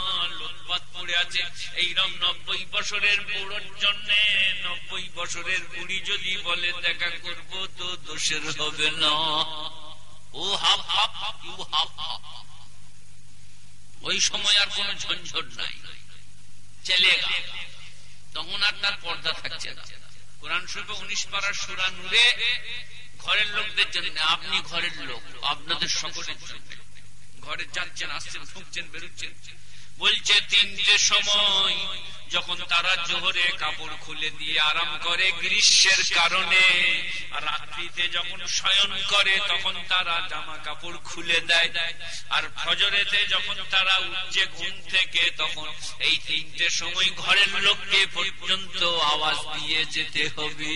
পড়ে আছে। নব্বই বছরের বুড়োর জন্য, নব্বই বছরের বুড়ি যদি বলে, দেখা করব তো দোষের হবে না। ও হাফ হাফ হাফ ওই সময় আর কোন ঝঞ্ঝট নাই। চলে তখন আর তার পর্দা থাকছে না। কোরআন শরীফে উনিশ পাড়ার সুরা নূরে ঘরের লোকদের জন্য, আপনি ঘরের লোক, আপনাদের সকলের জন্য। ঘরে যাচ্ছেন, আসছেন, ঢুকছেন, বেরোচ্ছেন। বলছে, তিনটে সময় যখন তারা জোহরে কাপড় খুলে দিয়ে আরাম করে গ্রীষ্মের কারণে রাত্রিতে যখন শয়ন করে, তখন তারা জামা কাপড় খুলে দেয়। আর ফজরেতে যখন তারা উঠছে ঘুম থেকে, তখন এই তিনটে সময় ঘরের লোককে পর্যন্ত আওয়াজ দিয়ে যেতে হবে।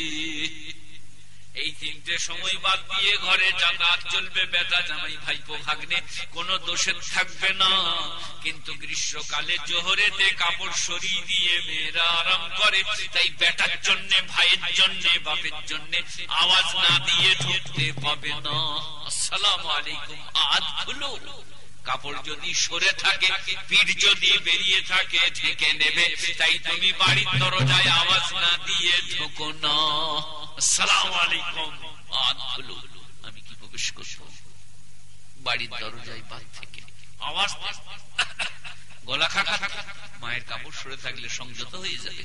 এই তিনটে সময় বাদ দিয়ে ঘরে যাতায়াত চলবে। বেটা জামাই, ভাইপো, ভাগ্নে, কোন দোষের থাকবে না। কিন্তু গ্রীষ্মকালে জোহরেতে কাপড় সরিয়ে দিয়ে মেয়েরা আরাম করে। তাই বেটার জন্য, ভাইয়ের জন্য, বাপের জন্য আওয়াজ না দিয়ে ঢুকতে পাবে না। আসসালাম আলাইকুম। আজ খুলো। কাপড় যদি সরে থাকে, পিঠ যদি বেরিয়ে থাকে, ঢেকে নেবে। তাই তুমি বাড়ির দরজায় আওয়াজ না দিয়ে ঢোকো না। সালাম আলাইকুম। আমি কি প্রবেশ করব? বাড়ির দরজায় বাদ থেকে। আওয়াজ গলা খাকা মায়ের কাপড় সরে থাকলে সংযত হয়ে যাবে।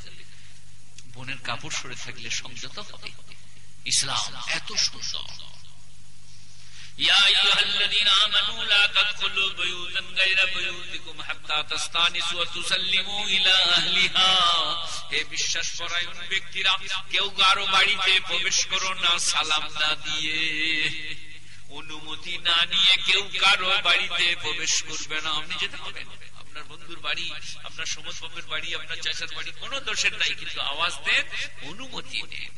বোনের কাপড় সরে থাকলে সংযত হবে। ইসলাম এত সুন্দর। يا أيها الذين آمنوا لا تدخلوا بيوتا غير بيوتكم حتى تستانسوا وتسلموا إلى أهلها হে বিশ্বাস পরায়ণ ব্যক্তিরা কেউ কারো বাড়িতে প্রবেশ করো না সালাম না দিয়ে অনুমতি না নিয়ে কেউ কারো বাড়িতে প্রবেশ করবে না আপনি যেতে হবেন আপনার বন্ধুর বাড়ি আপনার সমস্ত বাড়ি আপনার চাষার বাড়ি কোনো দোষের নাই কিন্তু আওয়াজ দেন অনুমতি নেন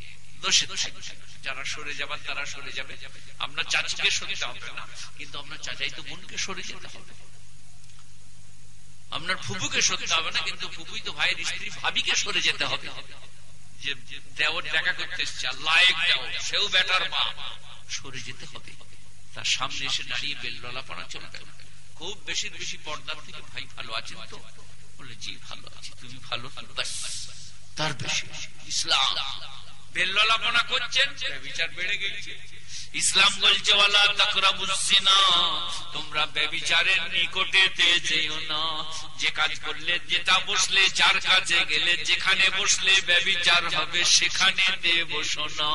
যারা সরে যাবার, তারা সরে যাবে। আপনার চাচিকে সরতে হবে না, কিন্তু আপনার চাচাই তো বোনকে সরে যেতে হবে। আপনার ফুপুকে সরতে হবে না, কিন্তু ফুপুই তো ভাইয়ের স্ত্রী, ভাবিকে সরে যেতে হবে। যে দেওয়ার দেখা করতে এসছে লায়ক দেওয়ার সেও বেটার মা। সরে যেতে হবে। তার সামনে এসে দাঁড়িয়ে বেলরলা পড়া চলবে খুব বেশি বেশি পর্দার থেকে ভাই ভালো আছেন তো? বলে, জি, ভালো আছি। তুমি ভালো? তার বেশি। ইসলাম। বেল্লাপনা করছেন? বিচার বেড়ে গেছে। ইসলাম বলছে ওয়ালা তাকরাবুসিনা তোমরা ব্যবিচারের নিকটে যেও না। যে কাজ করলে যেটা বসলে যার কাছে গেলে যেখানে বসলে হবে সেখানে বসো না।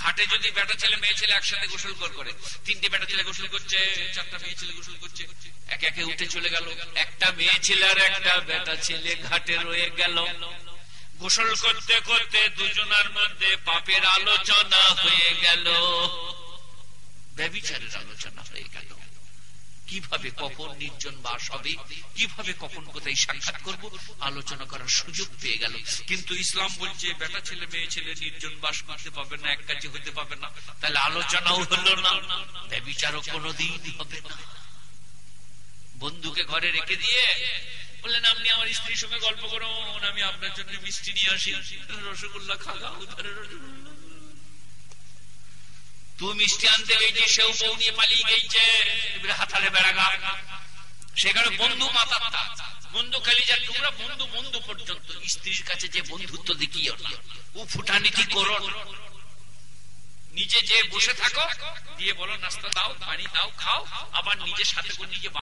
ঘাটে যদি বেটা ছেলে মেয়ে ছেলে একসাথে গোসল করে তিনটে বেটা ছেলে গোসল করছে চারটা মেয়ে ছেলে গোসল করছে একে একে উঠে চলে গেল। একটা মেয়ে ছেলে আর একটা বেটা ছেলে ঘাটে রয়ে গেল। গোসল করতে করতে দুজনার মধ্যে পাপের আলোচনা হয়ে গেল। ব্যবিচারের আলোচনা হয়ে গেল। কীভাবে কখন নির্জন বাস হবে, কীভাবে কখন কোথায় সাক্ষাৎ করব, আলোচনা করার সুযোগ পেয়ে গেল। কিন্তু ইসলাম বলছে, বেটা ছেলে, মেয়ে ছেলে নির্জন বাস করতে পাবে না, এক কাছে হতে পাবে না। তাহলে আলোচনাও হলো না। ব্যবিচারও কোনোদিন হবে না। বন্ধুকে ঘরে রেখে দিয়ে বললেন, আপনি আমার স্ত্রীর সঙ্গে গল্প করুন, আমি আপনার জন্য মিষ্টি নিয়ে আসি। রসগোল্লা খাগা উধারে রসগোল্লা। তুই মিষ্টি আনতে সেও বউ নিয়ে পালিয়ে গেছে। হাতালে বেড়াগা। সেখানে বন্ধু মাতার বন্ধু বন্ধু বন্ধু পর্যন্ত, স্ত্রীর কাছে যে বন্ধুত্ব দেখিও না ও ফুটানিটি করো। নিজে যে বসে থাকো, দিয়ে বলো, নাস্তা দাও, পানি দাও, খাও, আবার নিজের সাথে করে নিজে